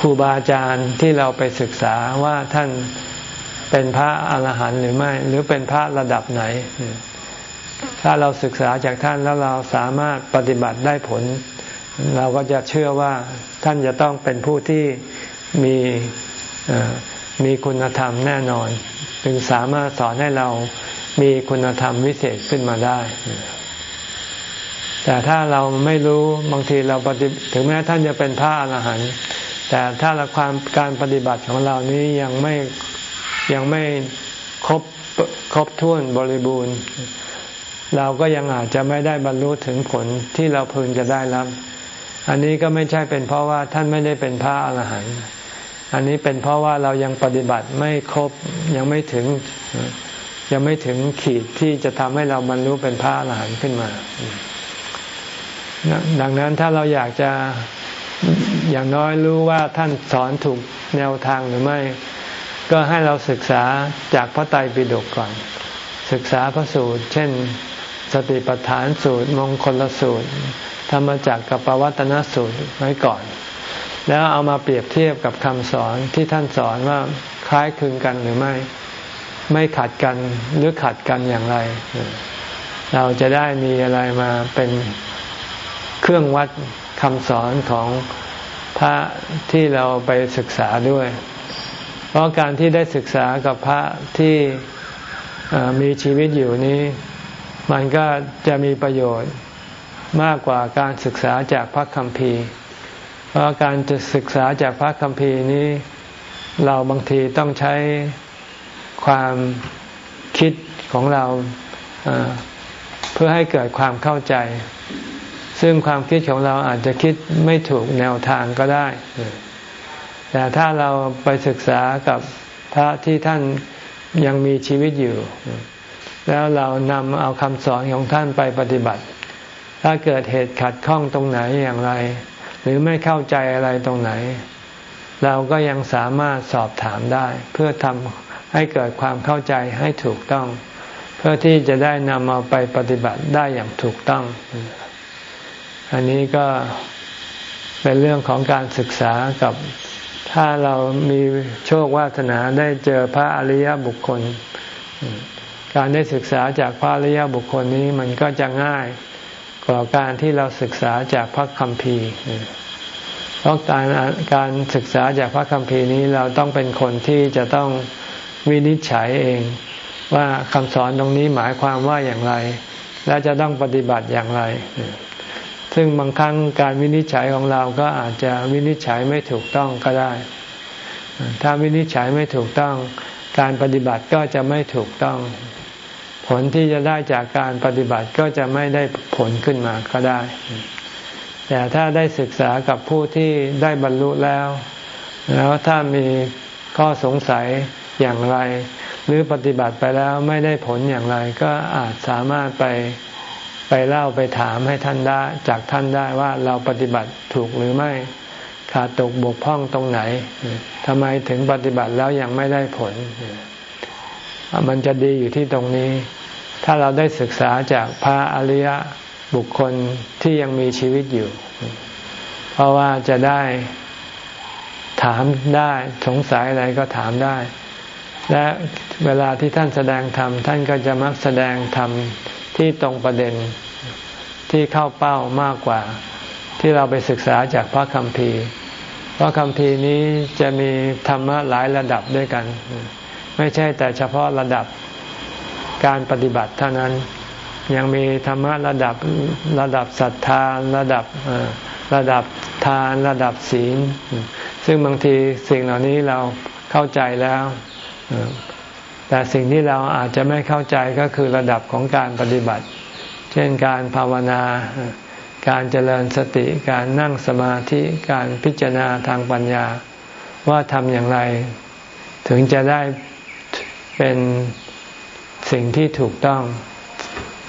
ครูบาอาจารย์ที่เราไปศึกษาว่าท่านเป็นพระอรหันต์หรือไม่ หรือเป็นพระระดับไหน ถ้าเราศึกษาจากท่านแล้วเราสามารถปฏิบัติได้ผล เราก็จะเชื่อว่าท่านจะต้องเป็นผู้ที่มีมีคุณธรรมแน่นอน จึงสามารถสอนให้เรามีคุณธรรมวิเศษขึ้นมาได้ แต่ถ้าเราไม่รู้บางทีเราปฏิถึงแม้ท่านจะเป็นพระอรหันต์แต่ถ้าเราความการปฏิบัติของเรานี้ยังไม่ยังไม่ครบครบถ้วนบริบูรณ์ เราก็ยังอาจจะไม่ได้บรรลุถึงผลที่เราพึงจะได้รับ อันนี้ก็ไม่ใช่เป็นเพราะว่าท่านไม่ได้เป็นพระอรหันต์อันนี้เป็นเพราะว่าเรายังปฏิบัติไม่ครบยังไม่ถึงยังไม่ถึงขีดที่จะทำให้เราบรรลุเป็นพระอรหันต์ขึ้นมา ดังนั้นถ้าเราอยากจะอย่างน้อยรู้ว่าท่านสอนถูกแนวทางหรือไม่ ก็ให้เราศึกษาจากพระไตรปิฎกก่อน ศึกษาพระสูตร เช่น สติปัฏฐานสูตร มงคลสูตร ธรรมจักรกับปวัตนสูตรไว้ก่อน แล้วเอามาเปรียบเทียบกับคำสอนที่ท่านสอนว่าคล้ายคลึงกันหรือไม่ ไม่ขัดกันหรือขัดกันอย่างไร เราจะได้มีอะไรมาเป็นเครื่องวัดคำสอนของพระที่เราไปศึกษาด้วย เพราะการที่ได้ศึกษากับพระที่มีชีวิตอยู่นี้ มันก็จะมีประโยชน์ มากกว่าการศึกษาจากพระคัมภีร์ เพราะการจะศึกษาจากพระคัมภีร์นี้ เราบางทีต้องใช้ความคิดของเราเพื่อให้เกิดความเข้าใจ ซึ่งความคิดของเราอาจจะคิดไม่ถูกแนวทางก็ได้ แต่ถ้าเราไปศึกษากับพระที่ท่านยังมีชีวิตอยู่ แล้วเรานำเอาคำสอนของท่านไปปฏิบัติ ถ้าเกิดเหตุขัดข้องตรงไหนอย่างไร หรือไม่เข้าใจอะไรตรงไหน เราก็ยังสามารถสอบถามได้ เพื่อทำให้เกิดความเข้าใจให้ถูกต้อง เพื่อที่จะได้นำเอาไปปฏิบัติได้อย่างถูกต้อง อันนี้ก็เป็นเรื่องของการศึกษากับถ้าเรามีโชควาสนาได้เจอพระอริยบุคคล การได้ศึกษาจากพระอริยบุคคลนี้มันก็จะง่าย กว่าการที่เราศึกษาจากพระคัมภีร์เพราะการการศึกษาจากพระคัมภีร์นี้เราต้องเป็นคนที่จะต้องวินิจฉัยเอง ว่าคำสอนตรงนี้หมายความว่าอย่างไร และจะต้องปฏิบัติอย่างไร ซึ่งบางครั้งการวินิจฉัยของเราก็อาจจะวินิจฉัยไม่ถูกต้องก็ได้ ถ้าวินิจฉัยไม่ถูกต้อง การปฏิบัติก็จะไม่ถูกต้อง ผลที่จะได้จากการปฏิบัติก็จะไม่ได้ผลขึ้นมาก็ได้ แต่ถ้าได้ศึกษากับผู้ที่ได้บรรลุแล้ว แล้วถ้ามีข้อสงสัยอย่างไร หรือปฏิบัติไปแล้วไม่ได้ผลอย่างไร ก็อาจสามารถไปไปเล่าไปถามให้ท่านได้จากท่านได้ว่าเราปฏิบัติถูกหรือไม่ขาดตกบกพร่องตรงไหนทำไมถึงปฏิบัติแล้วยังไม่ได้ผล มันจะดีอยู่ที่ตรงนี้ ถ้าเราได้ศึกษาจากพระอริยบุคคลที่ยังมีชีวิตอยู่ เพราะว่าจะได้ถามได้สงสัยอะไรก็ถามได้ และเวลาที่ท่านแสดงธรรมท่านก็จะมักแสดงธรรมที่ตรงประเด็นที่เข้าเป้ามากกว่า ที่เราไปศึกษาจากพระคัมภีร์ พระคัมภีร์นี้จะมีธรรมะหลายระดับด้วยกัน ไม่ใช่แต่เฉพาะระดับการปฏิบัติเท่านั้น ยังมีธรรมะระดับระดับศรัทธาระดับระดับทานระดับศีล ซึ่งบางทีสิ่งเหล่านี้เราเข้าใจแล้ว แต่สิ่งที่เราอาจจะไม่เข้าใจก็คือระดับของการปฏิบัติ เช่นการภาวนา การเจริญสติ การนั่งสมาธิ การพิจารณาทางปัญญา ว่าทำอย่างไร ถึงจะได้ เป็นสิ่งที่ถูกต้อง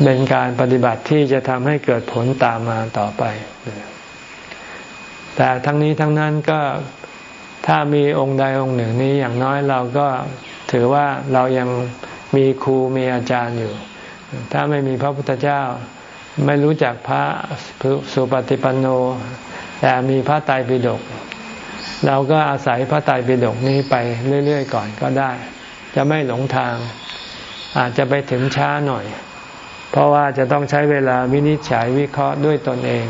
เป็นการปฏิบัติที่จะทำให้เกิดผลตามมาต่อไป แต่ทั้งนี้ทั้งนั้นก็ถ้ามีองค์ใดองค์หนึ่งนี้อย่างน้อยเราก็ถือว่าเรายังมีครูมีอาจารย์อยู่ ถ้าไม่มีพระพุทธเจ้า ไม่รู้จักพระสุปฏิปันโน แต่มีพระไตรปิฎกเราก็อาศัยพระไตรปิฎกนี้ไปเรื่อย ๆ ก่อนก็ได้ จะไม่หลงทาง อาจจะไปถึงช้าหน่อย เพราะว่าจะต้องใช้เวลาวินิจฉัยวิเคราะห์ด้วยตนเอง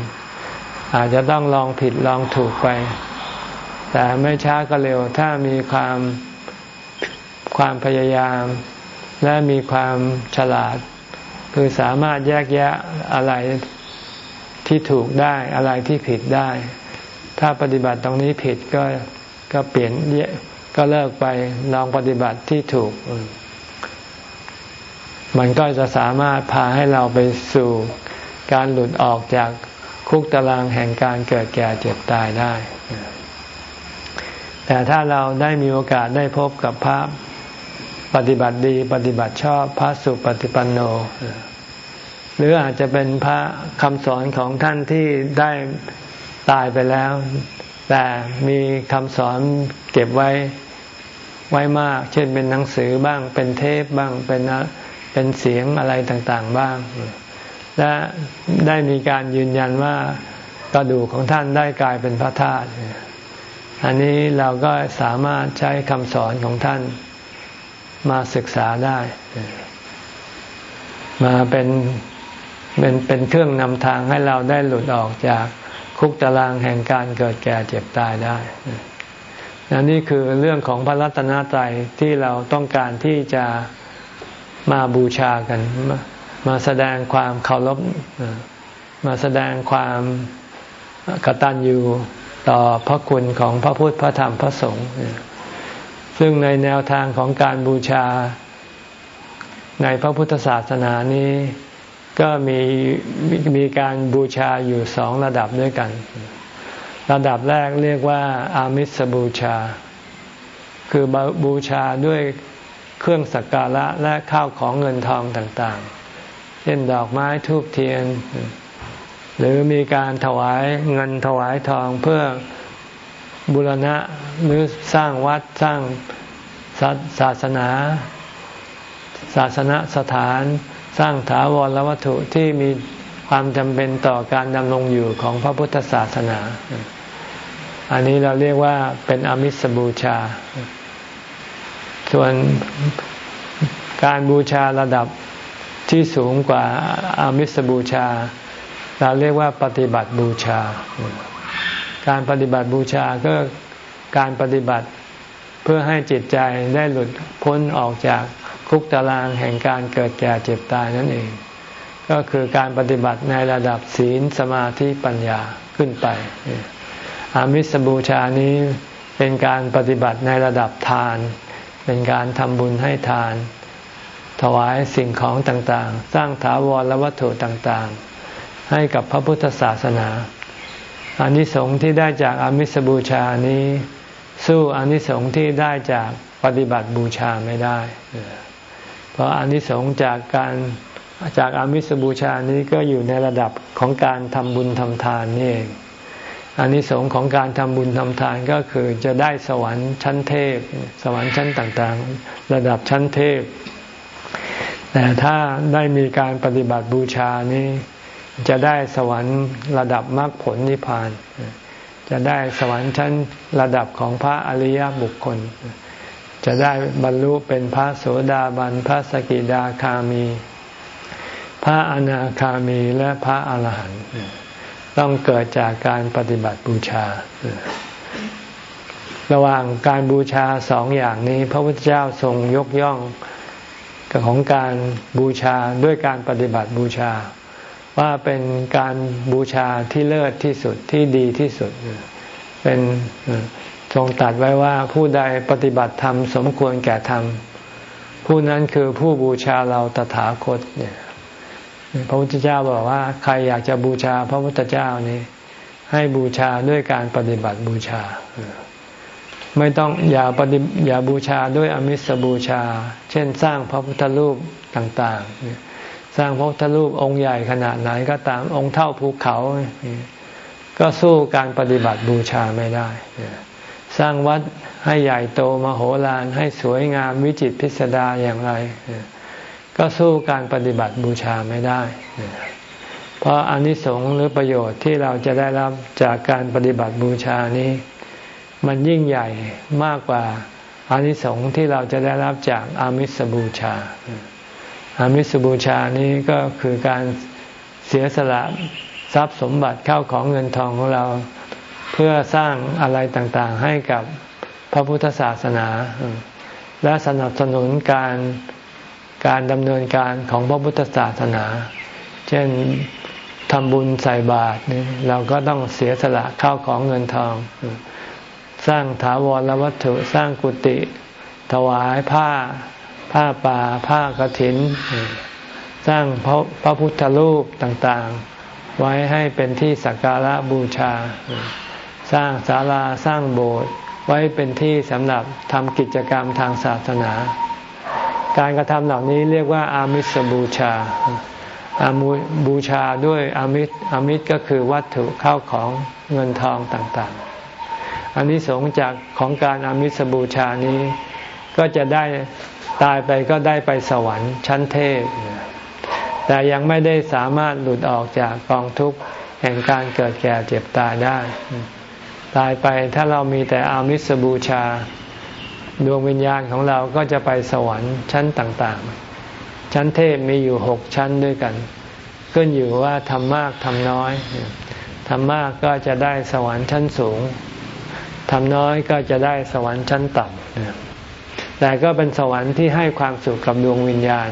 อาจจะต้องลองผิดลองถูกไป แต่ไม่ช้าก็เร็ว ถ้ามีความความพยายาม และมีความฉลาด คือสามารถแยกแยะอะไรที่ถูกได้อะไรที่ผิดได้ ถ้าปฏิบัติตรงนี้ผิดก็ก็เปลี่ยน ก็เลิกไปลองปฏิบัติที่ถูก มันก็จะสามารถพาให้เราไปสู่การหลุดออกจากคุกตารางแห่งการเกิดแก่เจ็บตายได้ แต่ถ้าเราได้มีโอกาสได้พบกับพระปฏิบัติดี ปฏิบัติชอบพระสุปฏิปันโน หรืออาจจะเป็นพระคำสอนของท่านที่ได้ตายไปแล้ว แต่มีคำสอนเก็บไว้ ไว้มาก เช่นเป็นหนังสือบ้าง เป็นเทปบ้าง เป็นเป็นเสียงอะไรต่างๆบ้าง และได้มีการยืนยันว่ากระดูกของท่านได้กลายเป็นพระธาตุ อันนี้เราก็สามารถใช้คำสอนของท่านมาศึกษาได้ มาเป็นเป็นเป็นเครื่องนำทางให้เราได้หลุดออกจากคุกตารางแห่งการเกิดแก่เจ็บตายได้ นนี่คือเรื่องของพระรัตนตรัยที่เราต้องการที่จะมาบูชากัน มาแสดงความเคารพมาแสดงความกตัญญูต่อพระคุณของพระพุทธพระธรรมพระสงฆ์ซึ่งในแนวทางของการบูชาในพระพุทธศาสนานี้ก็มีมีการบูชาอยู่สองระดับด้วยกัน ระดับแรกเรียกว่าอามิสบูชา คือบูชาด้วยเครื่องสักการะและข้าวของเงินทองต่างๆ เช่นดอกไม้ทูบเทียน หรือมีการถวายเงินถวายทองเพื่อบุรณะหรือสร้างวัดสร้างศาสนา ศาสนสถาน สร้างถาวรวัตถุที่มี ความจำเป็นต่อการดำรงอยู่ของพระพุทธศาสนา อันนี้เราเรียกว่าเป็นอมิสบูชา ส่วนการบูชาระดับที่สูงกว่าอามิสบูชา เราเรียกว่าปฏิบัติบูชา การปฏิบัติบูชาก็การปฏิบัติเพื่อให้จิตใจได้หลุดพ้นออกจากคุกตารางแห่งการเกิดแก่เจ็บตายนั่นเอง ก็คือการปฏิบัติในระดับศีลสมาธิปัญญาขึ้นไป อามิสบูชานี้เป็นการปฏิบัติในระดับทาน เป็นการทำบุญให้ทาน ถวายสิ่งของต่างๆ สร้างถาวรและวัตถุต่างๆ ให้กับพระพุทธศาสนาอานิสงส์ที่ได้จากอามิสบูชานี้ สู้อานิสงส์ที่ได้จากปฏิบัติบูชาไม่ได้ เพราะอานิสงส์จากการ จากอามิสบูชานี้ก็อยู่ในระดับของการทำบุญทำทานนี่เองอานิสงส์ของการทำบุญทำทานก็คือจะได้สวรรค์ชั้นเทพ สวรรค์ชั้นต่างๆ ระดับชั้นเทพ แต่ถ้าได้มีการปฏิบัติบูชานี้ จะได้สวรรค์ระดับมรรคผลนิพพาน จะได้สวรรค์ชั้นระดับของพระอริยบุคคล จะได้บรรลุเป็นพระโสดาบันพระสกิดาคามี พระอนาคามีและพระอาหารหันต์ต้องเกิดจากการปฏิบัติบูชา ระหว่างการบูชาสองอย่างนี้ พระพุทธเจ้าทรงยกย่องของการบูชาด้วยการปฏิบัติบูชา ว่าเป็นการบูชาที่เลิศที่สุดที่ดีที่สุด เป็นทรงตัดไว้ว่าผู้ใดปฏิบัติธรรมสมควรแก่ธรรมผู้นั้นคือผู้บูชาเราตถาคตเนี่ย พระพุทธเจ้าบอกว่า ใครอยากจะบูชา พระพุทธเจ้านี่ให้บูชาด้วยการปฏิบัติบูชา ไม่ต้องอย่าปฏิอย่าบูชาด้วยอมิสบูชา เช่น สร้างพระพุทธรูปต่างๆ สร้างพระพุทธรูปองค์ใหญ่ขนาดไหนก็ตามองค์เท่าภูเขา ก็สู้การปฏิบัติบูชาไม่ได้ สร้างวัดให้ใหญ่โตมโหฬารให้สวยงามวิจิตพิสดารอย่างไร ก็สู้การปฏิบัติบูชาไม่ได้ เพราะอานิสงส์หรือประโยชน์ที่เราจะได้รับจากการปฏิบัติบูชานี้ มันยิ่งใหญ่มากกว่าอานิสงส์ที่เราจะได้รับจากอามิสบูชา อามิสบูชานี้ก็คือการเสียสละทรัพย์สมบัติเข้าของเงินทองของเราเพื่อสร้างอะไรต่างๆให้กับพระพุทธศาสนา และสนับสนุนการ การดำเนินการของพระพุทธศาสนา เช่นทำบุญใส่บาตรเราก็ต้องเสียสละเข้าของเงินทอง สร้างถาวรวัตถุสร้างกุฏิถวายผ้า ผ้าป่า ผ้ากรถิน สร้างพระพระพุทธรูปต่างๆ ไว้ให้เป็นที่สักการะบูชา สร้างศาลาสร้างโบสถ์ไว้เป็นที่สำหรับทำกิจกรรมทางศาสนา การกระทำเหล่านี้เรียกว่าอามิสบูชาอามูบูชาด้วยอามิตอามิตก็คือวัตถุเข้าของเงินทองต่างๆ อันนี้สงจากของการอามิสบูชานี้ ก็จะได้ตายไปก็ได้ไปสวรรค์ชั้นเทพ แต่ยังไม่ได้สามารถหลุดออกจากกองทุกข์แห่งการเกิดแก่เจ็บตายได้ ตายไปถ้าเรามีแต่อามิสบูชา ดวงวิญญาณของเราก็จะไปสวรรค์ชั้นต่างๆ ชั้นเทพมีอยู่หกชั้นด้วยกัน ขึ้นอยู่ว่าทำมากทำน้อยทำมากก็จะได้สวรรค์ชั้นสูงทำน้อยก็จะได้สวรรค์ชั้นต่ำแต่ก็เป็นสวรรค์ที่ให้ความสุขกับดวงวิญญาณ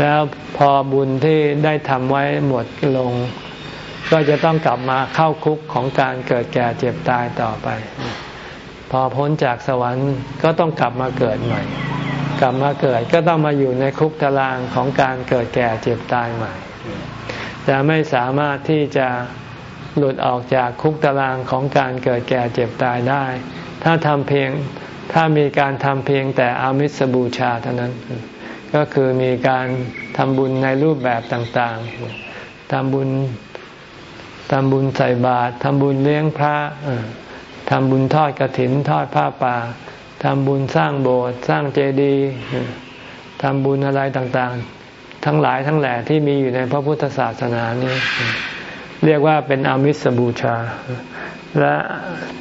แล้วพอบุญที่ได้ทำไว้หมดลง ก็จะต้องกลับมาเข้าคุกของการเกิดแก่เจ็บตายต่อไป พอพ้นจากสวรรค์ก็ต้องกลับมาเกิดใหม่ กลับมาเกิดก็ต้องมาอยู่ในคุกตารางของการเกิดแก่เจ็บตายใหม่จะไม่สามารถที่จะหลุดออกจากคุกตารางของการเกิดแก่เจ็บตายได้ ถ้าทำเพียงถ้ามีการทำเพียงแต่อามิสบูชาเท่านั้น ก็คือมีการทำบุญในรูปแบบต่างๆทำบุญทำบุญใส่บาตรทำบุญเลี้ยงพระ ทำบุญทอดกระถินทอดผ้าป่าทำบุญสร้างโบสถ์สร้างเจดีย์ทำบุญอะไรต่างๆ ทั้งหลายทั้งแหล่ที่มีอยู่ในพระพุทธศาสนานี้ เรียกว่าเป็นอมิสบูชา และ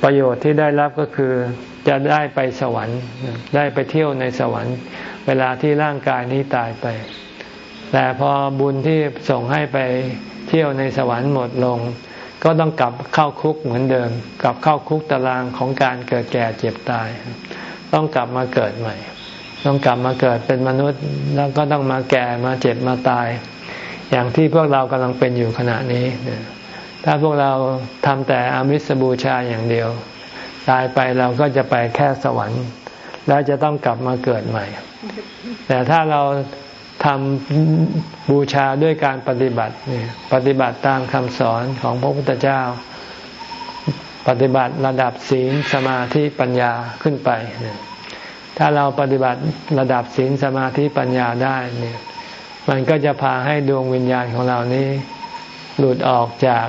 ประโยชน์ที่ได้รับก็คือจะได้ไปสวรรค์ ได้ไปเที่ยวในสวรรค์ เวลาที่ร่างกายนี้ตายไป แต่พอบุญที่ส่งให้ไปเที่ยวในสวรรค์หมดลง ก็ต้องกลับเข้าคุกเหมือนเดิม กลับเข้าคุกตารางของการเกิดแก่เจ็บตาย ต้องกลับมาเกิดใหม่ ต้องกลับมาเกิดเป็นมนุษย์ แล้วก็ต้องมาแก่มาเจ็บมาตาย อย่างที่พวกเรากำลังเป็นอยู่ขณะนี้ ถ้าพวกเราทำแต่อามิสบูชาอย่างเดียว ตายไปเราก็จะไปแค่สวรรค์ แล้วจะต้องกลับมาเกิดใหม่ แต่ถ้าเรา ทำบูชาด้วยการปฏิบัติเนี่ยปฏิบัติตามคำสอนของพระพุทธเจ้า ปฏิบัติระดับศีลสมาธิปัญญาขึ้นไป ถ้าเราปฏิบัติระดับศีลสมาธิปัญญาได้เนี่ยมันก็จะพาให้ดวงวิญญาณของเรานี้ หลุดออกจาก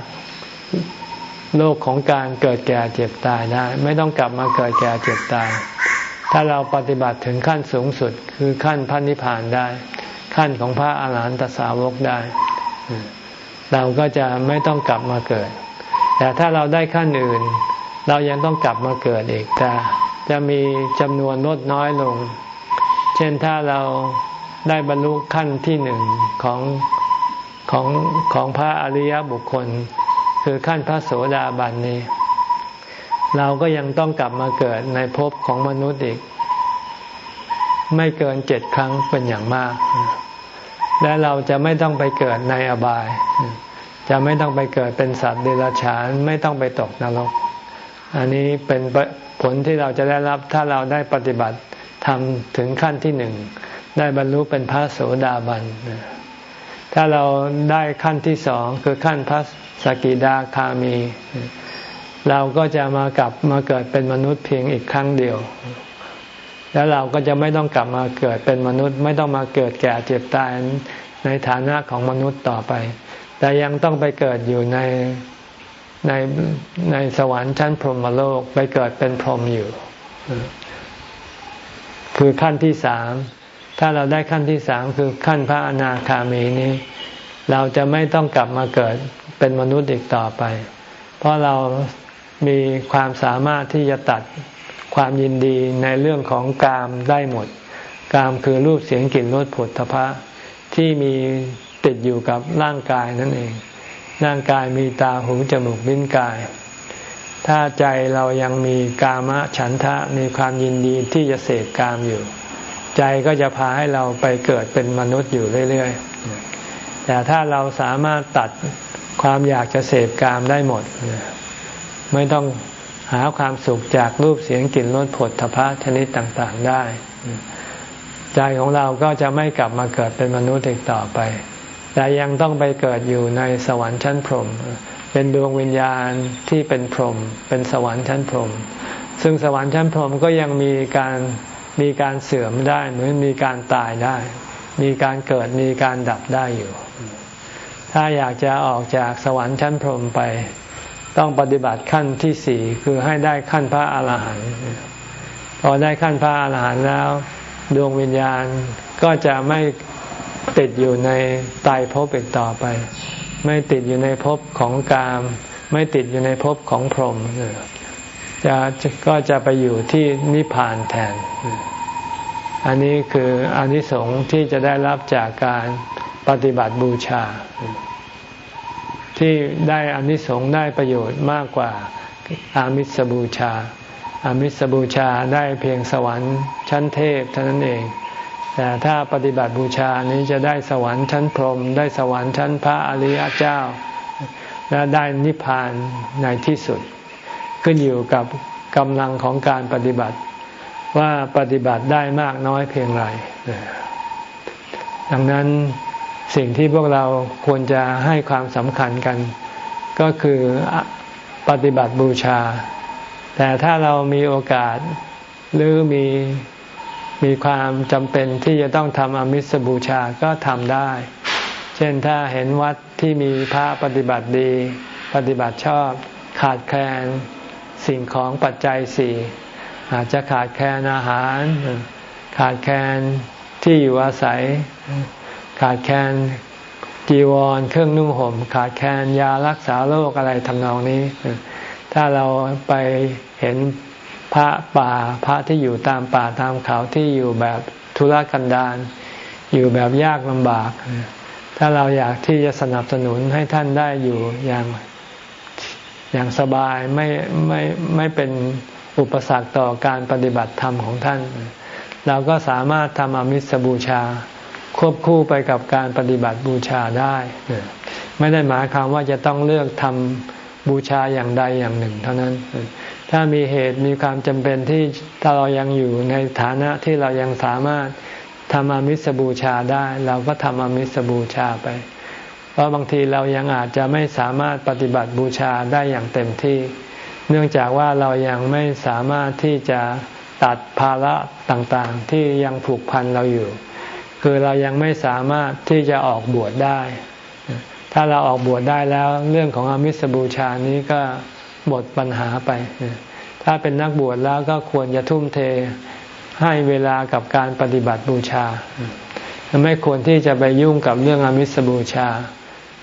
โลกของการเกิดแก่เจ็บตายได้ ไม่ต้องกลับมาเกิดแก่เจ็บตาย ถ้าเราปฏิบัติถึงขั้นสูงสุดคือขั้นพระนิพพานได้ ขั้นของพระอาหารหันตสาวกได้ เราก็จะไม่ต้องกลับมาเกิด แต่ถ้าเราได้ขั้นอื่น เรายังต้องกลับมาเกิดอีกแต่จะมีจำนวนลดน้อยลง เช่นถ้าเราได้บรรลุขั้นที่หนึ่งของของของพระอริยบุคคล คือขั้นพระโสดาบันนี้ เราก็ยังต้องกลับมาเกิดในภพของมนุษย์อีก ไม่เกินเจ็ดครั้งเป็นอย่างมาก และเราจะไม่ต้องไปเกิดในอบาย จะไม่ต้องไปเกิดเป็นสัตว์เดรัจฉานไม่ต้องไปตกนรก อันนี้เป็นผลที่เราจะได้รับถ้าเราได้ปฏิบัติทำถึงขั้นที่หนึ่งได้บรรลุเป็นพระโสดาบัน ถ้าเราได้ขั้นที่สองคือขั้นพระสกิดาคามี เราก็จะมากลับมาเกิดเป็นมนุษย์เพียงอีกครั้งเดียว แล้วเราก็จะไม่ต้องกลับมาเกิดเป็นมนุษย์ ไม่ต้องมาเกิดแก่เจ็บตายในฐานะของมนุษย์ต่อไป แต่ยังต้องไปเกิดอยู่ในในในสวรรค์ชั้นพรหมโลกไปเกิดเป็นพรหมอยู่ คือขั้นที่สามถ้าเราได้ขั้นที่สามคือขั้นพระอนาคามีนี้ เราจะไม่ต้องกลับมาเกิดเป็นมนุษย์อีกต่อไป เพราะเรามีความสามารถที่จะตัด ความยินดีในเรื่องของกามได้หมด กามคือรูปเสียงกลิ่นรสผลทพะที่มีติดอยู่กับร่างกายนั่นเอง ร่างกายมีตาหูจมูกลิ้นกาย ถ้าใจเรายังมีกามะฉันทะมีความยินดีที่จะเสพกามอยู่ ใจก็จะพาให้เราไปเกิดเป็นมนุษย์อยู่เรื่อยๆ แต่ถ้าเราสามารถตัดความอยากจะเสพกามได้หมด ไม่ต้อง หาความสุขจากรูปเสียงกลิ่นรสผลทพะชนิดต่างๆได้ ใจของเราก็จะไม่กลับมาเกิดเป็นมนุษย์อีกต่อไป แต่ยังต้องไปเกิดอยู่ในสวรรค์ชั้นพรหมเป็นดวงวิญญาณที่เป็นพรหมเป็นสวรรค์ชั้นพรหมซึ่งสวรรค์ชั้นพรหมก็ยังมีการมีการเสื่อมได้เหมือนมีการตายได้ มีการเกิดมีการดับได้อยู่ ถ้าอยากจะออกจากสวรรค์ชั้นพรหมไป ต้องปฏิบัติขั้นที่สี่คือให้ได้ขั้นพระอาหารหันต์พอได้ขั้นพระอาหารหันต์แล้ว ดวงวิญญาณก็จะไม่ติดอยู่ในตายภพอีกต่อไป ไม่ติดอยู่ในภพของกาม ไม่ติดอยู่ในภพของพรหมจะก็จะไปอยู่ที่นิพพานแทน อันนี้คืออนิสงส์ที่จะได้รับจากการปฏิบัติบูชา ที่ได้อานิสงส์ได้ประโยชน์มากกว่าอามิสบูชา อามิสบูชาได้เพียงสวรรค์ชั้นเทพเท่านั้นเอง แต่ถ้าปฏิบัติบูชานี้จะได้สวรรค์ชั้นพรหมได้สวรรค์ชั้นพระอริยเจ้า และได้นิพพานในที่สุด ขึ้นอยู่กับกำลังของการปฏิบัติว่าปฏิบัติได้มากน้อยเพียงไรดังนั้น สิ่งที่พวกเราควรจะให้ความสำคัญกัน ก็คือปฏิบัติบูชา แต่ถ้าเรามีโอกาสหรือมีมีความจำเป็นที่จะต้องทำอมิสบูชาก็ทำได้ เช่นถ้าเห็นวัดที่มีพระปฏิบัติดี ปฏิบัติชอบขาดแคลนสิ่งของปัจจัยสี่อาจจะขาดแคลนอาหาร ขาดแคลนที่อยู่อาศัย ขาดแคลนจีวรเครื่องนุ่งห่ม ขาดแคลนยารักษาโรคอะไรทำนองนี้ ถ้าเราไปเห็นพระป่าพระที่อยู่ตามป่าตามเขาที่อยู่แบบทุรกันดารอยู่แบบยากลำบาก ถ้าเราอยากที่จะสนับสนุนให้ท่านได้อยู่อย่างอย่างสบายไม่ไม่ไม่เป็นอุปสรรคต่อการปฏิบัติธรรมของท่าน เราก็สามารถทำอมิสบูชา ควบคู่ไปกับการปฏิบัติบูชาได้ ไม่ได้หมายความว่าจะต้องเลือกทำบูชาอย่างใดอย่างหนึ่ง เท่านั้น ถ้ามีเหตุมีความจำเป็นที่ถ้าเรายังอยู่ในฐานะที่เรายังสามารถทำอมิสบูชาได้ เราก็ทำอมิสบูชาไป เพราะบางทีเรายังอาจจะไม่สามารถปฏิบัติบูชาได้อย่างเต็มที่ เนื่องจากว่าเรายังไม่สามารถที่จะตัดภาระต่างๆ ที่ยังผูกพันเราอยู่ คือเรายังไม่สามารถที่จะออกบวชได้ ถ้าเราออกบวชได้แล้วเรื่องของอมิสบูชานี้ก็หมดปัญหาไป ถ้าเป็นนักบวชแล้วก็ควรจะทุ่มเทให้เวลากับการปฏิบัติบูชา ไม่ควรที่จะไปยุ่งกับเรื่องอมิสบูชา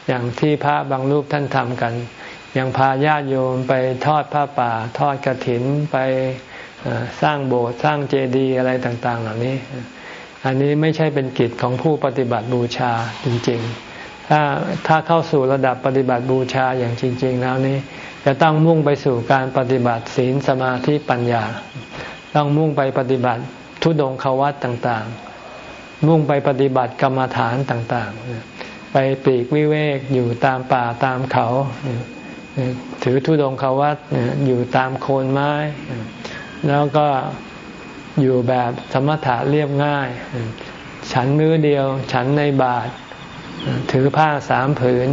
อย่างที่พระบางรูปท่านทำกันยังพาญาติโยมไปทอดผ้าป่า ทอดกระถินไปสร้างโบสถ์สร้างเจดีย์อะไรต่าง ๆ เหล่านี้ อันนี้ไม่ใช่เป็นกิจของผู้ปฏิบัติบูชาจริง ๆ ถ้าถ้าเข้าสู่ระดับปฏิบัติบูชาอย่างจริง ๆ แล้วนี้ จะต้องมุ่งไปสู่การปฏิบัติศีลสมาธิปัญญา ต้องมุ่งไปปฏิบัติทุดงควัตต่างๆ มุ่งไปปฏิบัติกรรมฐานต่างๆ ไปปีกวิเวกอยู่ตามป่าตามเขา ถือธุดงควัตอยู่ตามโคนไม้ แล้วก็ อยู่แบบสมถะเรียบง่าย ฉันมื้อเดียว ฉันในบาท ถือผ้าสามผืน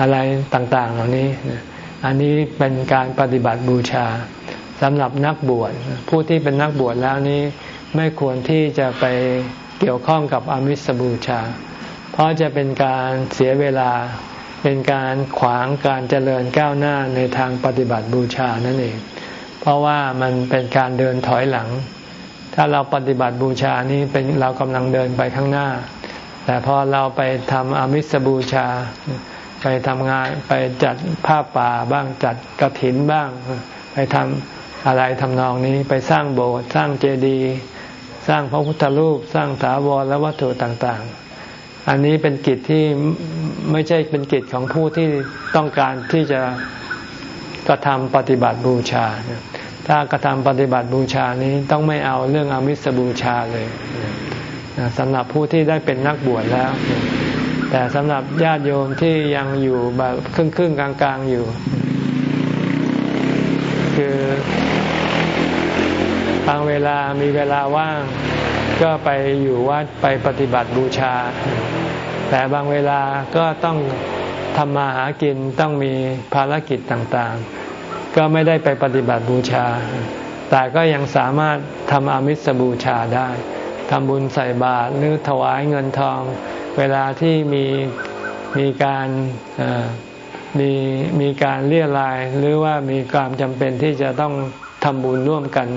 อะไรต่าง ๆ เหล่านี้ อันนี้เป็นการปฏิบัติบูชาสำหรับนักบวชผู้ที่เป็นนักบวชแล้วนี้ไม่ควรที่จะไปเกี่ยวข้องกับอมิสบูชา เพราะจะเป็นการเสียเวลาเป็นการขวางการเจริญก้าวหน้าในทางปฏิบัติบูชานั่นเอง เพราะว่ามันเป็นการเดินถอยหลัง ถ้าเราปฏิบัติบูชานี้เป็นเรากำลังเดินไปข้างหน้า แต่พอเราไปทำอมิสบูชา ไปทำงานไปจัดผ้าป่าบ้างจัดกระถินบ้าง ไปทำอะไรทำนองนี้ไปสร้างโบสถ์สร้างเจดีย์สร้างพระพุทธรูปสร้างถาวรและวัตถุต่างๆ อันนี้เป็นกิจที่ไม่ใช่เป็นกิจของผู้ที่ต้องการที่จะกระทำปฏิบัติบูชา ถ้ากระทำปฏิบัติบูชานี้ต้องไม่เอาเรื่องอมิสบูชาเลยสำหรับผู้ที่ได้เป็นนักบวชแล้ว แต่สำหรับญาติโยมที่ยังอยู่แบบครึ่งครึ่งกลางกลางอยู่ คือบางเวลามีเวลาว่าง ก็ไปอยู่วัดไปปฏิบัติบูชา แต่บางเวลาก็ต้องทำมาหากินต้องมีภารกิจต่างๆ ก็ไม่ได้ไปปฏิบัติบูชา แต่ก็ยังสามารถทำอามิสบูชาได้ทำบุญใส่บาตรหรือถวายเงินทอง เวลาที่มีมีการมีมีการเรียรายหรือว่ามีความจำเป็นที่จะต้องทำบุญร่วมกัน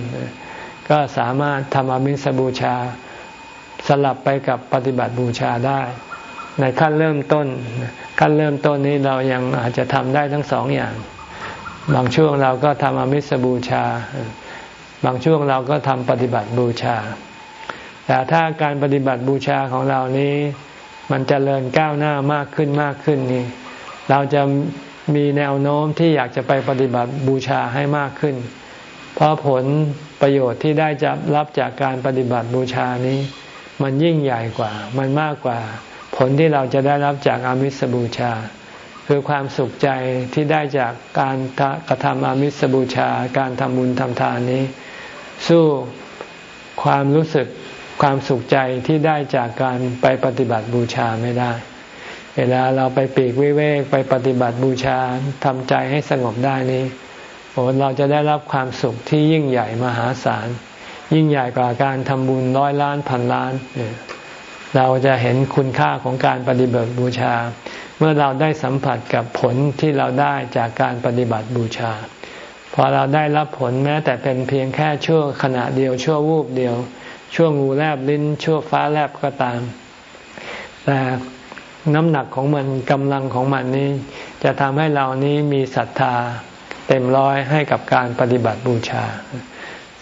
ก็สามารถทำอามิสบูชา สลับไปกับปฏิบัติบูชาได้ ในขั้นเริ่มต้น ขั้นเริ่มต้นนี้เรายังอาจจะทำได้ทั้งสองอย่าง บางช่วงเราก็ทำอามิสบูชา บางช่วงเราก็ทำปฏิบัติบูชา แต่ถ้าการปฏิบัติบูชาของเรานี้ มันจเจริญก้าวหน้ามากขึ้นมากขึ้นนี่เราจะมีแนวโน้มที่อยากจะไปปฏิบัติบูชาให้มากขึ้น เพราะผลประโยชน์ที่ได้จะรับจากการปฏิบัติบูชานี้ มันยิ่งใหญ่กว่า มันมากกว่า ผลที่เราจะได้รับจากอามิสบูชา คือความสุขใจที่ได้จากการกระทำอามิสบูชา การทำบุญทำทานนี้ สู้ความรู้สึกความสุขใจที่ได้จากการไปปฏิบัติบูชาไม่ได้ เวลาเราไปปีกวิเวกไปปฏิบัติบูชาทำใจให้สงบได้นี้โอ้เราจะได้รับความสุขที่ยิ่งใหญ่มหาศาล ยิ่งใหญ่กว่าการทำบุญร้อยล้านพันล้าน เราจะเห็นคุณค่าของการปฏิบัติบูชา เมื่อเราได้สัมผัสกับผลที่เราได้จากการปฏิบัติบูชา พอเราได้รับผลแม้แต่เป็นเพียงแค่ชั่วขณะเดียวชั่ววูบเดียว ชั่วงูแลบลิ้น ชั่วฟ้าแลบก็ตาม แต่น้ำหนักของมันกำลังของมันนี้ จะทำให้เรานี้มีศรัทธาเต็มร้อยให้กับการปฏิบัติบูชา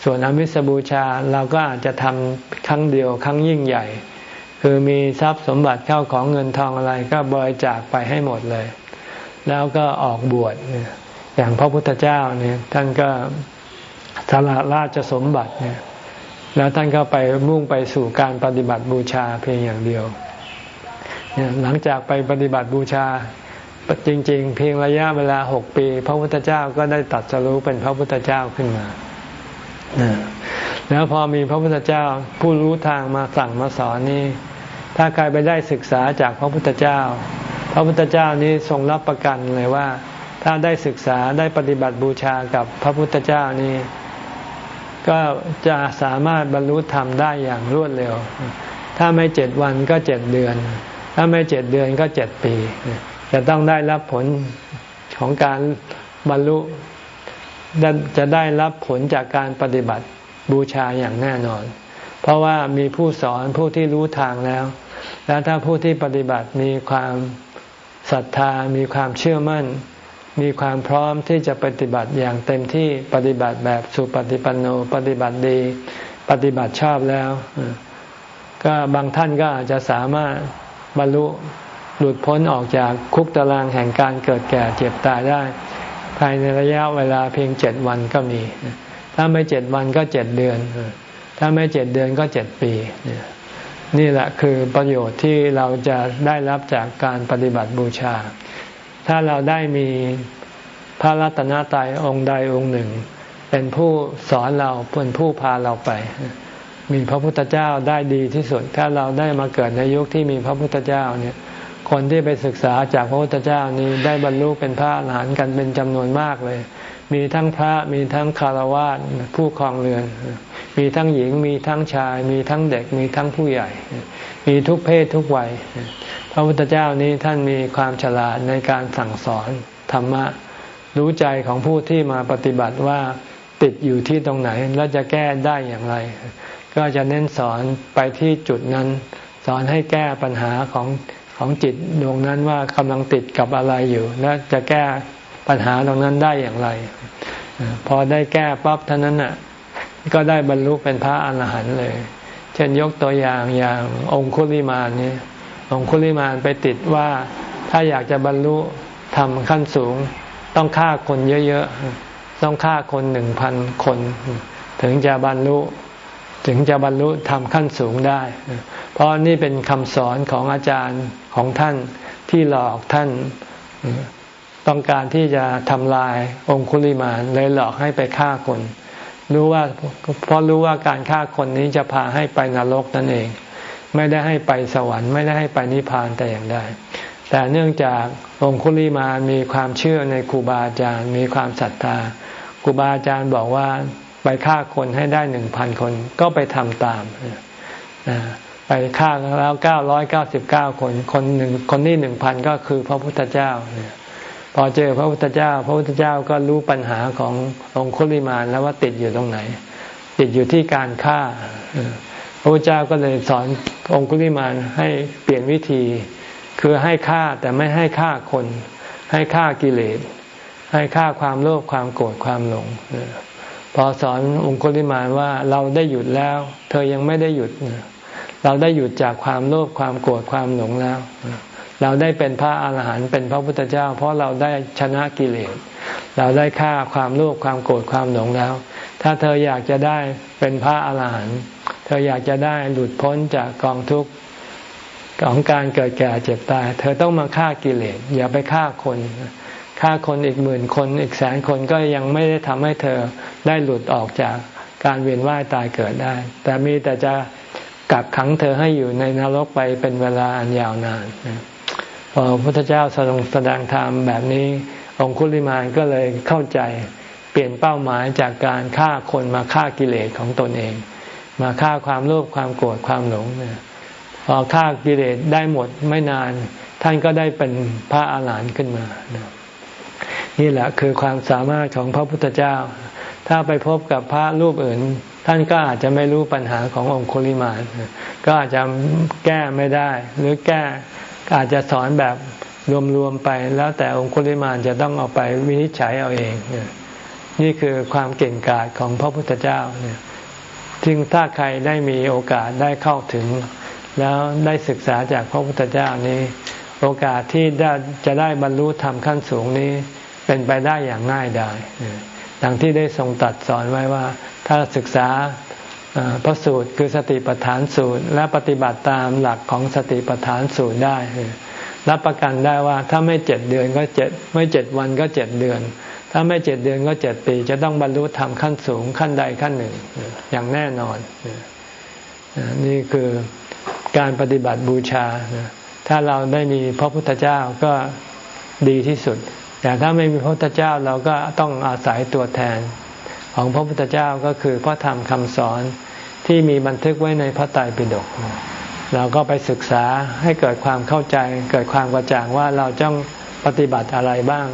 ส่วนอมิสบูชาเราก็อาจจะทำครั้งเดียวครั้งยิ่งใหญ่ คือมีทรัพย์สมบัติเข้าของเงินทองอะไรก็บริจาคไปให้หมดเลย แล้วก็ออกบวชอย่างพระพุทธเจ้าเนี่ยท่านก็สละราชสมบัติเนี่ยแล้วท่านก็ไปมุ่งไปสู่การปฏิบัติบูชาเพียงอย่างเดียวเนี่ยหลังจากไปปฏิบัติบูชาจริง ๆ เพียงระยะเวลาหกปี พระพุทธเจ้าก็ได้ตัดสรู้เป็นพระพุทธเจ้าขึ้นมาแล้วพอมีพระพุทธเจ้าผู้รู้ทางมาสั่งมาสอนนี่ ถ้าใครไปได้ศึกษาจากพระพุทธเจ้า พระพุทธเจ้านี้ทรงรับประกันเลยว่า ถ้าได้ศึกษาได้ปฏิบัติบูชากับพระพุทธเจ้านี้ก็จะสามารถบรรลุธรรมได้อย่างรวดเร็ว ถ้าไม่เจ็ดวันก็เจ็ดเดือน ถ้าไม่เจ็ดเดือนก็เจ็ดปี จะต้องได้รับผลของการบรรลุจะได้รับผลจากการปฏิบัติบูชาอย่างแน่นอน เพราะว่ามีผู้สอนผู้ที่รู้ทางแล้ว แล้วถ้าผู้ที่ปฏิบัติมีความศรัทธา มีความเชื่อมั่น มีความพร้อมที่จะปฏิบัติอย่างเต็มที่ปฏิบัติแบบสุปฏิปันโนปฏิบัติดี ปฏิบัติชอบแล้ว ก็บางท่านก็อาจจะสามารถบรรลุหลุดพ้นออกจากคุกตารางแห่งการเกิดแก่เจ็บตายได้ ภายในระยะเวลาเพียงเจ็ดวันก็มี ถ้าไม่เจ็ดวันก็เจ็ดเดือน ถ้าไม่เจ็ดเดือนก็เจ็ดปีนี่ นี่แหละคือประโยชน์ที่เราจะได้รับจากการปฏิบัติบูชา ถ้าเราได้มีพระรัตนตรัยองค์ใดองค์หนึ่ง เป็นผู้สอนเราเป็นผู้พาเราไป มีพระพุทธเจ้าได้ดีที่สุด ถ้าเราได้มาเกิดในยุคที่มีพระพุทธเจ้าเนี่ยคนที่ไปศึกษาจากพระพุทธเจ้านี้ได้บรรลุเป็นพระอรหันต์กันเป็นจำนวนมากเลย มีทั้งพระมีทั้งคารวะผู้ครองเรือน มีทั้งหญิงมีทั้งชาย มีทั้งเด็กมีทั้งผู้ใหญ่ มีทุกเพศทุกวัย พระพุทธเจ้านี้ท่านมีความฉลาดในการสั่งสอนธรรมะรู้ใจของผู้ที่มาปฏิบัติว่าติดอยู่ที่ตรงไหนแล้วจะแก้ได้อย่างไร ก็จะเน้นสอนไปที่จุดนั้น สอนให้แก้ปัญหาของของจิตดวงนั้นว่ากำลังติดกับอะไรอยู่ และจะแก้ปัญหาตรงนั้นได้อย่างไร พอได้แก้ปั๊บเท่านั้นน่ะ ก็ได้บรรลุเป็นพระอรหันต์เลย เช่นยกตัวอย่างอย่างองคุลิมานี่องคุลิมานไปติดว่าถ้าอยากจะบรรลุทำขั้นสูง ต้องฆ่าคนเยอะๆ ต้องฆ่าคนหนึ่งพันคน ถึงจะบรรลุถึงจะบรรลุทำขั้นสูงได้ เพราะนี่เป็นคำสอนของอาจารย์ของท่านที่หลอกท่านต้องการที่จะทำลายองคุลิมานเลยหลอกให้ไปฆ่าคน รู้ว่าเพราะรู้ว่าการฆ่าคนนี้จะพาให้ไปนรกนั่นเอง ไม่ได้ให้ไปสวรรค์ ไม่ได้ให้ไปนิพพานแต่อย่างใดแต่เนื่องจากองคุลิมามีความเชื่อในครูบาอาจารย์ มีความศรัทธาครูบาอาจารย์บอกว่าไปฆ่าคนให้ได้หนึ่งพันคน ก็ไปทำตามไปฆ่าแล้วเก้าร้อยเก้าสิบเก้าคน คนหนึ่งคนที่หนึ่งพันก็คือพระพุทธเจ้า พอเจอพระพุทธเจ้า พระพุทธเจ้าก็รู้ปัญหาขององคุลิมานแล้วว่าติดอยู่ตรงไหน ติดอยู่ที่การฆ่า พระพุทธเจ้าก็เลยสอนองคุลิมานให้เปลี่ยนวิธี คือให้ฆ่าแต่ไม่ให้ฆ่าคน ให้ฆ่ากิเลส ให้ฆ่าความโลภความโกรธความหลงพอสอนองคุลิมานว่าเราได้หยุดแล้ว เธอยังไม่ได้หยุด เราได้หยุดจากความโลภความโกรธความหลงแล้ว เราได้เป็นพระอาหารหันต์เป็นพระพุทธเจ้า เพราะเราได้ชนะกิเลส เราได้ฆ่าความโลภความโกรธความหลงแล้ว ถ้าเธออยากจะได้เป็นพระอาหารหันต์เธออยากจะได้หลุดพ้นจากกองทุกข์ของการเกิดแก่เจ็บตาย เธอต้องมาฆ่ากิเลส อย่าไปฆ่าคนฆ่าคนอีกหมื่นคนอีกแสนคนก็ยังไม่ได้ทำให้เธอได้หลุดออกจากการเวียนว่ายตายเกิดได้ แต่มีแต่จะกักขังเธอให้อยู่ในนรกไปเป็นเวลาอันยาวนาน พอพระพุทธเจ้าแสดงธรรมแบบนี้ องคุลิมานก็เลยเข้าใจเปลี่ยนเป้าหมายจากการฆ่าคนมาฆ่ากิเลสของตนเอง มาฆ่าความโลภความโกรธความหลงเนี่ยพอฆ่ากิเลสได้หมดไม่นาน ท่านก็ได้เป็นพระอาหารหันต์ขึ้นมานี่แหละคือความสามารถของพระพุทธเจ้า ถ้าไปพบกับพระรูปอื่น ท่านก็อาจจะไม่รู้ปัญหาขององคุลิมานก็อาจจะแก้ไม่ได้ หรือแก้ อาจจะสอนแบบรวมๆไปแล้วแต่องคุลิมานจะต้องเอาไปวินิจฉัยเอาเอง นี่คือความเก่งกาจของพระพุทธเจ้าเนี่ยจึงถ้าใครได้มีโอกาสได้เข้าถึง แล้วได้ศึกษาจากพระพุทธเจ้านี้ โอกาสที่จะได้บรรลุธรรมขั้นสูงนี้เป็นไปได้อย่างง่ายดายดังที่ได้ทรงตัดสอนไว้ว่า ถ้าศึกษา พระสูตรคือสติปัฏฐานสูตร และปฏิบัติตามหลักของสติปัฏฐานสูตรได้ รับประกันได้ว่าถ้าไม่เจ็ดเดือนก็เจ็ดไม่เจ็ดวันก็เจ็ดเดือน ถ้าไม่เจ็ดเดือนก็เจ็ดปี จะต้องบรรลุธรรมขั้นสูงขั้นใดขั้นหนึ่ง อย่างแน่นอนนี่คือการปฏิบัติบูชา ถ้าเราได้มีพระพุทธเจ้าก็ดีที่สุด แต่ถ้าไม่มีพระพุทธเจ้าเราก็ต้องอาศัยตัวแทน ของพระพุทธเจ้าก็คือพระธรรมคำสอนที่มีบันทึกไว้ในพระไตรปิฎกเราก็ไปศึกษาให้เกิดความเข้าใจ เกิดความกระจ่างว่าเราต้องปฏิบัติอะไรบ้าง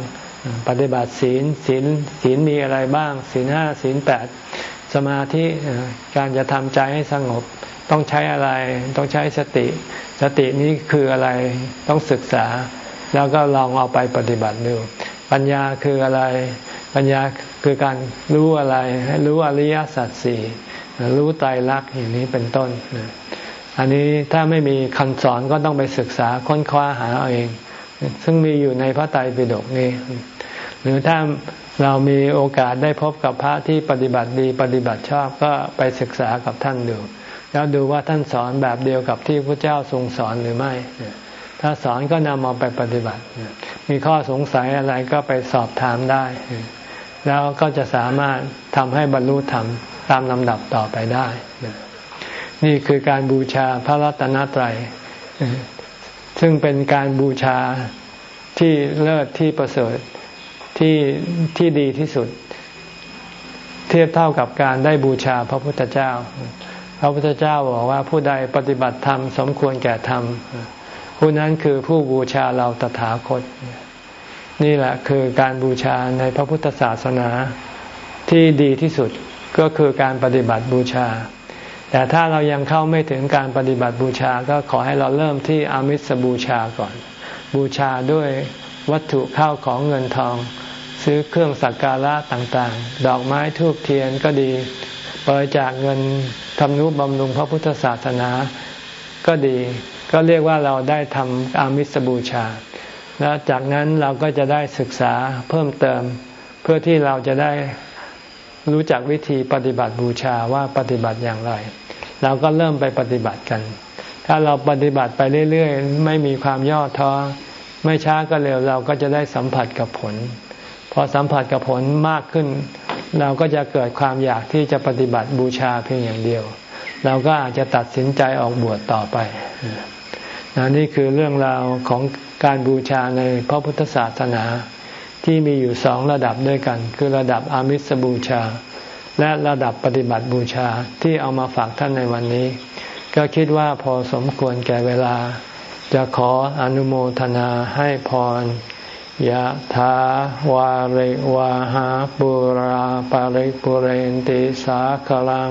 ปฏิบัติศีลศีลศีลมีอะไรบ้าง ศีลห้าศีลแปดสมาธิการจะทำใจให้สงบ ต้องใช้อะไรต้องใช้สติ สตินี้คืออะไรต้องศึกษา แล้วก็ลองเอาไปปฏิบัติดูปัญญาคืออะไร ปัญญาคือการรู้อะไรให้รู้อริยสัจสี่รู้ไตรลักษณ์อย่างนี้เป็นต้น อันนี้ถ้าไม่มีคำสอนก็ต้องไปศึกษาค้นคว้าหาเอาเอง ซึ่งมีอยู่ในพระไตรปิฎกนี้ หรือถ้าเรามีโอกาสได้พบกับพระที่ปฏิบัติดีปฏิบัติชอบก็ไปศึกษากับท่านดู แล้วดูว่าท่านสอนแบบเดียวกับที่พระเจ้าทรงสอนหรือไม่ ถ้าสอนก็นำเอาไปปฏิบัติ มีข้อสงสัยอะไรก็ไปสอบถามได้ แล้วก็จะสามารถทำให้บรรลุธรรมตามลำดับต่อไปได้ นี่คือการบูชาพระรัตนตรัย ซึ่งเป็นการบูชาที่เลิศที่ประเสริฐที่ที่ดีที่สุด เทียบเท่ากับการได้บูชาพระพุทธเจ้า พระพุทธเจ้าบอกว่าผู้ใดปฏิบัติธรรมสมควรแก่ธรรม ผู้นั้นคือผู้บูชาเราตถาคต นี่แหละคือการบูชาในพระพุทธศาสนาที่ดีที่สุดก็คือการปฏิบัติบูชา แต่ถ้าเรายังเข้าไม่ถึงการปฏิบัติบูชาก็ขอให้เราเริ่มที่อามิสบูชาก่อน บูชาด้วยวัตถุข้าวของเงินทอง ซื้อเครื่องสักการะต่างๆ ดอกไม้ทูบเทียนก็ดีบริจาคเงินทำนุบำรุงพระพุทธศาสนาก็ดี ก็เรียกว่าเราได้ทำอามิสบูชา แล้วจากนั้นเราก็จะได้ศึกษาเพิ่มเติม เพื่อที่เราจะได้รู้จักวิธีปฏิบัติบูชาว่าปฏิบัติอย่างไร เราก็เริ่มไปปฏิบัติกัน ถ้าเราปฏิบัติไปเรื่อยๆ ไม่มีความย่อท้อไม่ช้าก็เร็วเราก็จะได้สัมผัสกับผล พอสัมผัสกับผลมากขึ้น เราก็จะเกิดความอยากที่จะปฏิบัติบูชาเพียงอย่างเดียว เราก็อาจจะตัดสินใจออกบวชต่อไป นนี่คือเรื่องราวของการบูชาในพระพุทธศาสนา ที่มีอยู่สองระดับด้วยกัน คือระดับอามิสบูชา และระดับปฏิบัติบูชาที่เอามาฝากท่านในวันนี้ ก็คิดว่าพอสมควรแก่เวลา จะขออนุโมทนาให้พรยะถาวาริวาหาปุราปาริปุเรนติสาคลัง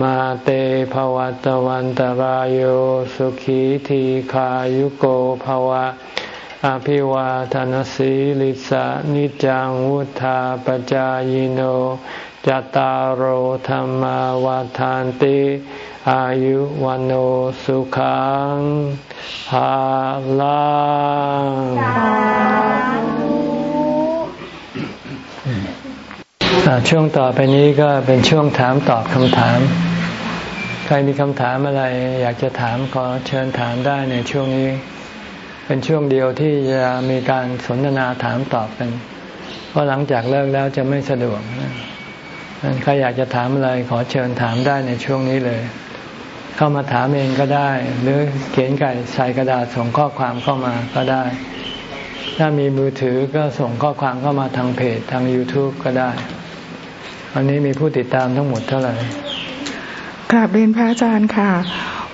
มาเตภวัตวันตารโยสุขีทีขายุโกภวะ อภิวาทานสีลิสานิจังวุธาปจายโนจตารโหธรรมวาทานติอายุวันโอสุขังภาลัง ช่วงต่อไปนี้ก็เป็นช่วงถามตอบคำถาม ใครมีคำถามอะไร อยากจะถามขอเชิญถามได้ในช่วงนี้ เป็นช่วงเดียวที่จะมีการสนทนาถามตอบกัน เพราะหลังจากเลิกแล้วจะไม่สะดวกใครอยากจะถามอะไรขอเชิญถามได้ในช่วงนี้เลย เข้ามาถามเองก็ได้ หรือเขียนไก่ใส่กระดาษส่งข้อความเข้ามาก็ได้ ถ้ามีมือถือก็ส่งข้อความเข้ามาทางเพจทาง YouTube ก็ได้ วันนี้มีผู้ติดตามทั้งหมดเท่าไหร่กราบเรียนพระอาจารย์ค่ะ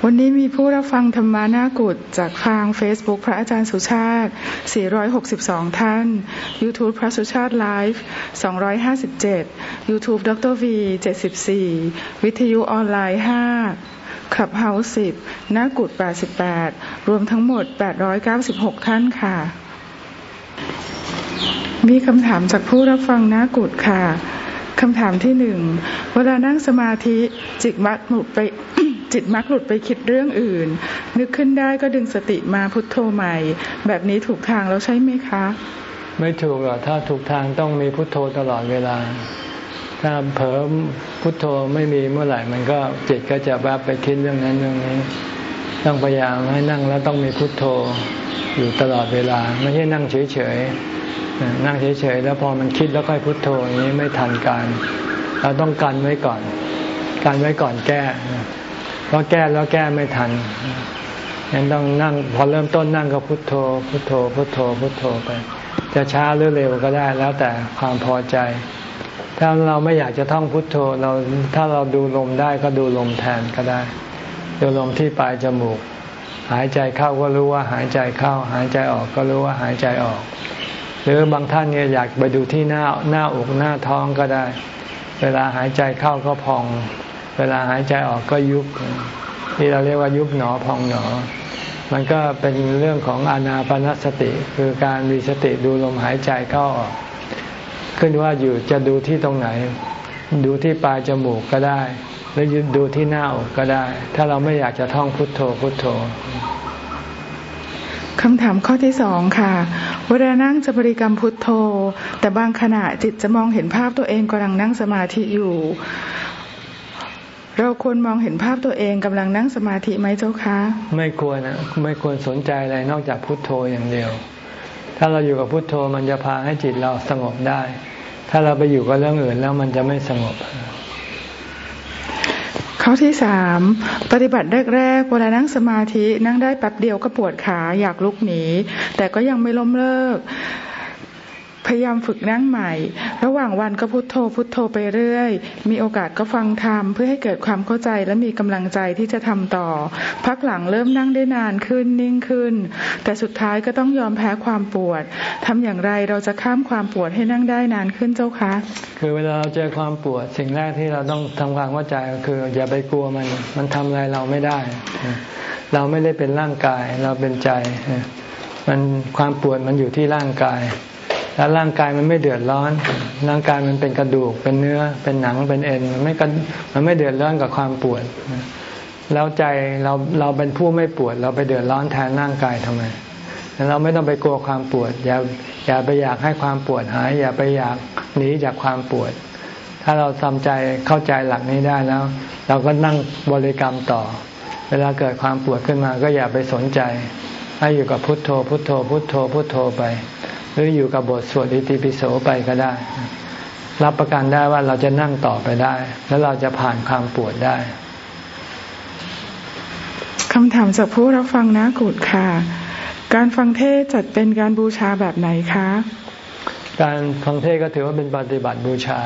วันนี้มีผู้รับฟังธรรมะหน้ากุฏิจากทาง Facebook พระอาจารย์สุชาติ 462 ท่าน YouTube พระสุชาติไลฟ์ 257 YouTube ดร V 74 วิทยุออนไลน์5 Clubhouse 10หน้ากุฏิ88 รวมทั้งหมด 896 ท่านค่ะ มีคำถามจากผู้รับฟังนากุฏค่ะ คำถามที่หนึ่งเวลานั่งสมาธิจิตมักหลุดไปจิตมักหลุดไปคิดเรื่องอื่น นึกขึ้นได้ก็ดึงสติมาพุทโธใหม่ แบบนี้ถูกทางแล้วใช่ไหมคะ ไม่ถูกหรอกถ้าถูกทางต้องมีพุทโธตลอดเวลา ถ้าเผลอพุทโธไม่มีเมื่อไหร่ มันก็จิตก็จะแวบไปคิดเรื่องนั้นเรื่องนี้ ต้องพยายามให้นั่งแล้วต้องมีพุทโธอยู่ตลอดเวลา ไม่ใช่นั่งเฉย นั่งเฉยๆแล้วพอมันคิดแล้วค่อยพุโทโธอย่างนี้ไม่ทันการ เราต้องกันไว้ก่อน กันไว้ก่อนแก้เพราะแก้แล้วแก้ไม่ทันยังต้องนั่ง พอเริ่มต้นนั่งก็พุโทโธ พุโทโธ พุโทโธ พุโทโธไป จะช้าหรือเร็วก็ได้แล้วแต่ความพอใจ ถ้าเราไม่อยากจะท่องพุทโธเราถ้าเราดูลมได้ก็ดูลมแทนก็ได้ ดูลมที่ปลายจมูก หายใจเข้าก็รู้ว่าหายใจเข้า หายใจออกก็รู้ว่าหายใจออก หรือบางท่านเนี่ยอยากไปดูที่หน้าหน้าอกหน้าท้องก็ได้ เวลาหายใจเข้าก็พอง เวลาหายใจออกก็ยุบที่เราเรียกว่ายุบหนอพองหนอ มันก็เป็นเรื่องของอนาปนสติ คือการมีสติดูลมหายใจเข้าออก ขึ้นว่าอยู่จะดูที่ตรงไหน ดูที่ปลายจมูกก็ได้ หรือดูที่หน้าอกก็ได้ ถ้าเราไม่อยากจะท่องพุทโธพุทโธคำถามข้อที่สองค่ะ เวลานั่งจะบริกรรมพุทโธ แต่บางขณะจิตจะมองเห็นภาพตัวเองกำลังนั่งสมาธิอยู่ เราควรมองเห็นภาพตัวเองกำลังนั่งสมาธิไหมเจ้าคะ ไม่ควรนะไม่ควรสนใจอะไรนอกจากพุทโธอย่างเดียว ถ้าเราอยู่กับพุทโธมันจะพาให้จิตเราสงบได้ ถ้าเราไปอยู่กับเรื่องอื่นแล้วมันจะไม่สงบ ข้อที่สามปฏิบัติแรกๆเวลานั่งสมาธินั่งได้แป๊บเดียวก็ปวดขาอยากลุกหนี แต่ก็ยังไม่ล้มเลิก พยายามฝึกนั่งใหม่ ระหว่างวันก็พุโทโธ พุโทโธไปเรื่อย มีโอกาสก็ฟังธรรมเพื่อให้เกิดความเข้าใจและมีกำลังใจที่จะทำต่อ พักหลังเริ่มนั่งได้นานขึ้นนิ่งขึ้น แต่สุดท้ายก็ต้องยอมแพ้ความปวดทำอย่างไรเราจะข้ามความปวดให้นั่งได้นานขึ้นเจ้าคะ คือเวลาเราเจอความปวดสิ่งแรกที่เราต้องทำความเข้าใจก็คือ อย่าไปกลัวมันมันทำอะไรเราไม่ได้ เราไม่ได้เป็นร่างกายเราเป็นใจมันความปวดมันอยู่ที่ร่างกาย แล้วร่างกายมันไม่เดือดร้อน ร่างกายมันเป็นกระดูก เป็นเนื้อ เป็นหนัง เป็นเอ็น มันไม่มันไม่เดือดร้อนกับความปวด แล้วใจเราเราเป็นผู้ไม่ปวด เราไปเดือดร้อนแทนร่างกายทำไม เราไม่ต้องไปกลัวความปวด อย่าอย่าไปอยากให้ความปวดหาย อย่าไปอยากหนีจากความปวด ถ้าเราทำใจเข้าใจหลักนี้ได้แล้ว เราก็นั่งบริกรรมต่อ เวลาเกิดความปวดขึ้นมา ก็อย่าไปสนใจ ให้อยู่กับพุทโธ พุทโธ พุทโธ พุทโธไป หรืออยู่กับบทสวดอิติปิโสไปก็ได้ รับประกันได้ว่าเราจะนั่งต่อไปได้ แล้วเราจะผ่านความปวดได้คำถามจากผู้รับฟังนะกุดค่ะ การฟังเทศจัดเป็นการบูชาแบบไหนคะ การฟังเทศก็ถือว่าเป็นปฏิบัติบูชา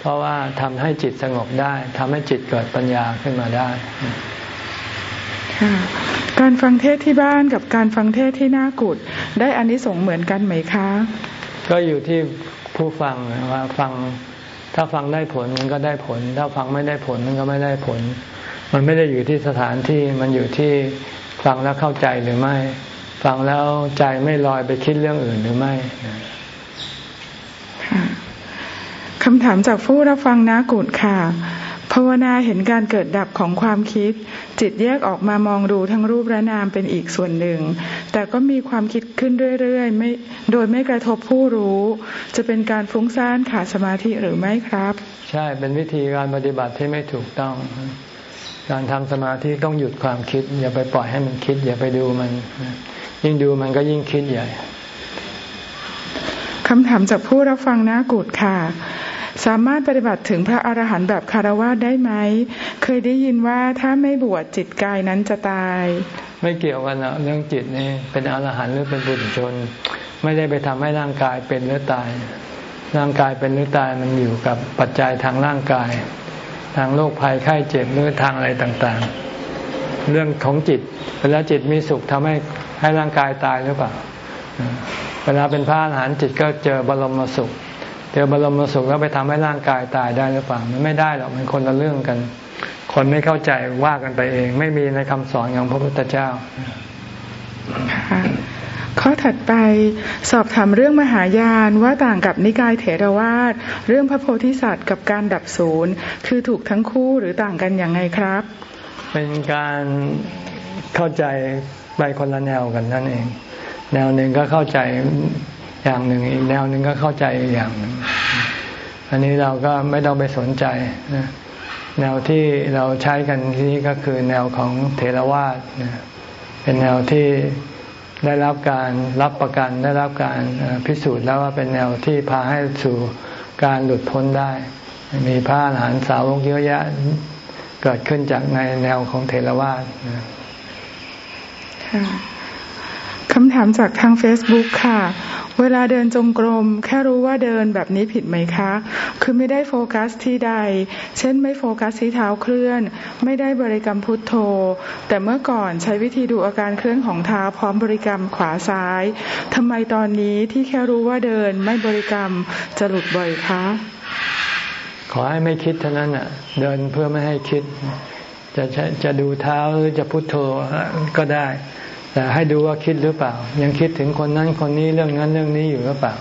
เพราะว่าทำให้จิตสงบได้ทำให้จิตเกิดปัญญาขึ้นมาได้ค่ะ การฟังเทศที่บ้านกับการฟังเทศที่หน้ากุดได้อันนี้สงเหมือนกันไหมคะ ก็อยู่ที่ผู้ฟังว่าฟังถ้าฟังได้ผลมันก็ได้ผล ถ้าฟังไม่ได้ผลมันก็ไม่ได้ผล มันไม่ได้อยู่ที่สถานที่มันอยู่ที่ฟังแล้วเข้าใจหรือไม่ ฟังแล้วใจไม่ลอยไปคิดเรื่องอื่นหรือไม่คำถามจากผู้รับฟังนากุดค่ะ ภาวนาเห็นการเกิดดับของความคิด จิตแยกออกมามองดูทั้งรูปและนามเป็นอีกส่วนหนึ่ง แต่ก็มีความคิดขึ้นเรื่อยๆไม่โดยไม่กระทบผู้รู้ จะเป็นการฟุ้งซ่านขาดสมาธิหรือไม่ครับ ใช่เป็นวิธีการปฏิบัติที่ไม่ถูกต้อง การทำสมาธิต้องหยุดความคิด อย่าไปปล่อยให้มันคิด อย่าไปดูมัน ยิ่งดูมันก็ยิ่งคิดใหญ่คำถามจากผู้รับฟังนะกุดค่ะ สามารถปฏิบัติถึงพระอรหันต์แบบคารวะได้ไหม เคยได้ยินว่าถ้าไม่บวชจิตกายนั้นจะตาย ไม่เกี่ยวกันนะเรื่องจิตนี่เป็นอรหันต์หรือเป็นบุญชน ไม่ได้ไปทำให้ร่างกายเป็นหรือตาย ร่างกายเป็นหรือตายมันอยู่กับปัจจัยทางร่างกาย ทางโรคภัยไข้เจ็บหรือทางอะไรต่างๆ เรื่องของจิตเวลาจิตมีสุขทำให้ให้ร่างกายตายหรือเปล่าเวลาเป็นพระอรหันต์จิตก็เจอบรมสุข เจอบรมสุขแล้วไปทำให้ร่างกายตายได้หรือเปล่ามันไม่ได้หรอกมันคนละเรื่องกัน คนไม่เข้าใจว่ากันไปเอง ไม่มีในคำสอนของพระพุทธเจ้าข้อถัดไปสอบถามเรื่องมหายานว่าต่างกับนิกายเถรวาทเรื่องพระโพธิสัตว์กับการดับศูนย์คือถูกทั้งคู่หรือต่างกันอย่างไงครับ เป็นการเข้าใจไปคนละแนวกันนั่นเอง แนวหนึ่งก็เข้าใจ อย่างหนึ่งอีกแนวหนึ่งก็เข้าใจอย่างหนึ่งอันนี้เราก็ไม่ต้องไปสนใจแนวที่เราใช้กันที่นี้ก็คือแนวของเทรวาสเป็นแนวที่ได้รับการรับประกันได้รับการพิสูจน์แล้วว่าเป็นแนวที่พาให้สู่การหลุดพ้นได้ มีพระอรหันต์สาวกเยอะแยะเกิดขึ้นจากในแนวของเทรวาสค คำถามจากทาง Facebook ค่ะ เวลาเดินจงกรม แค่รู้ว่าเดินแบบนี้ผิดไหมคะ คือไม่ได้โฟกัสที่ใด เช่นไม่โฟกัสที่เท้าเคลื่อน ไม่ได้บริกรรมพุทโธ แต่เมื่อก่อนใช้วิธีดูอาการเคลื่อนของเท้าพร้อมบริกรรมขวาซ้ายทำไมตอนนี้ที่แค่รู้ว่าเดินไม่บริกรรมจะหลุดบ่อยคะ ขอให้ไม่คิดเท่านั้นอะ เดินเพื่อไม่ให้คิด จะจะดูเท้าหรือจะพุทโธก็ได้ แต่ให้ดูว่าคิดหรือเปล่า ยังคิดถึงคนนั้นคนนี้เรื่องนั้นเรื่องนี้อยู่หรือเปล่า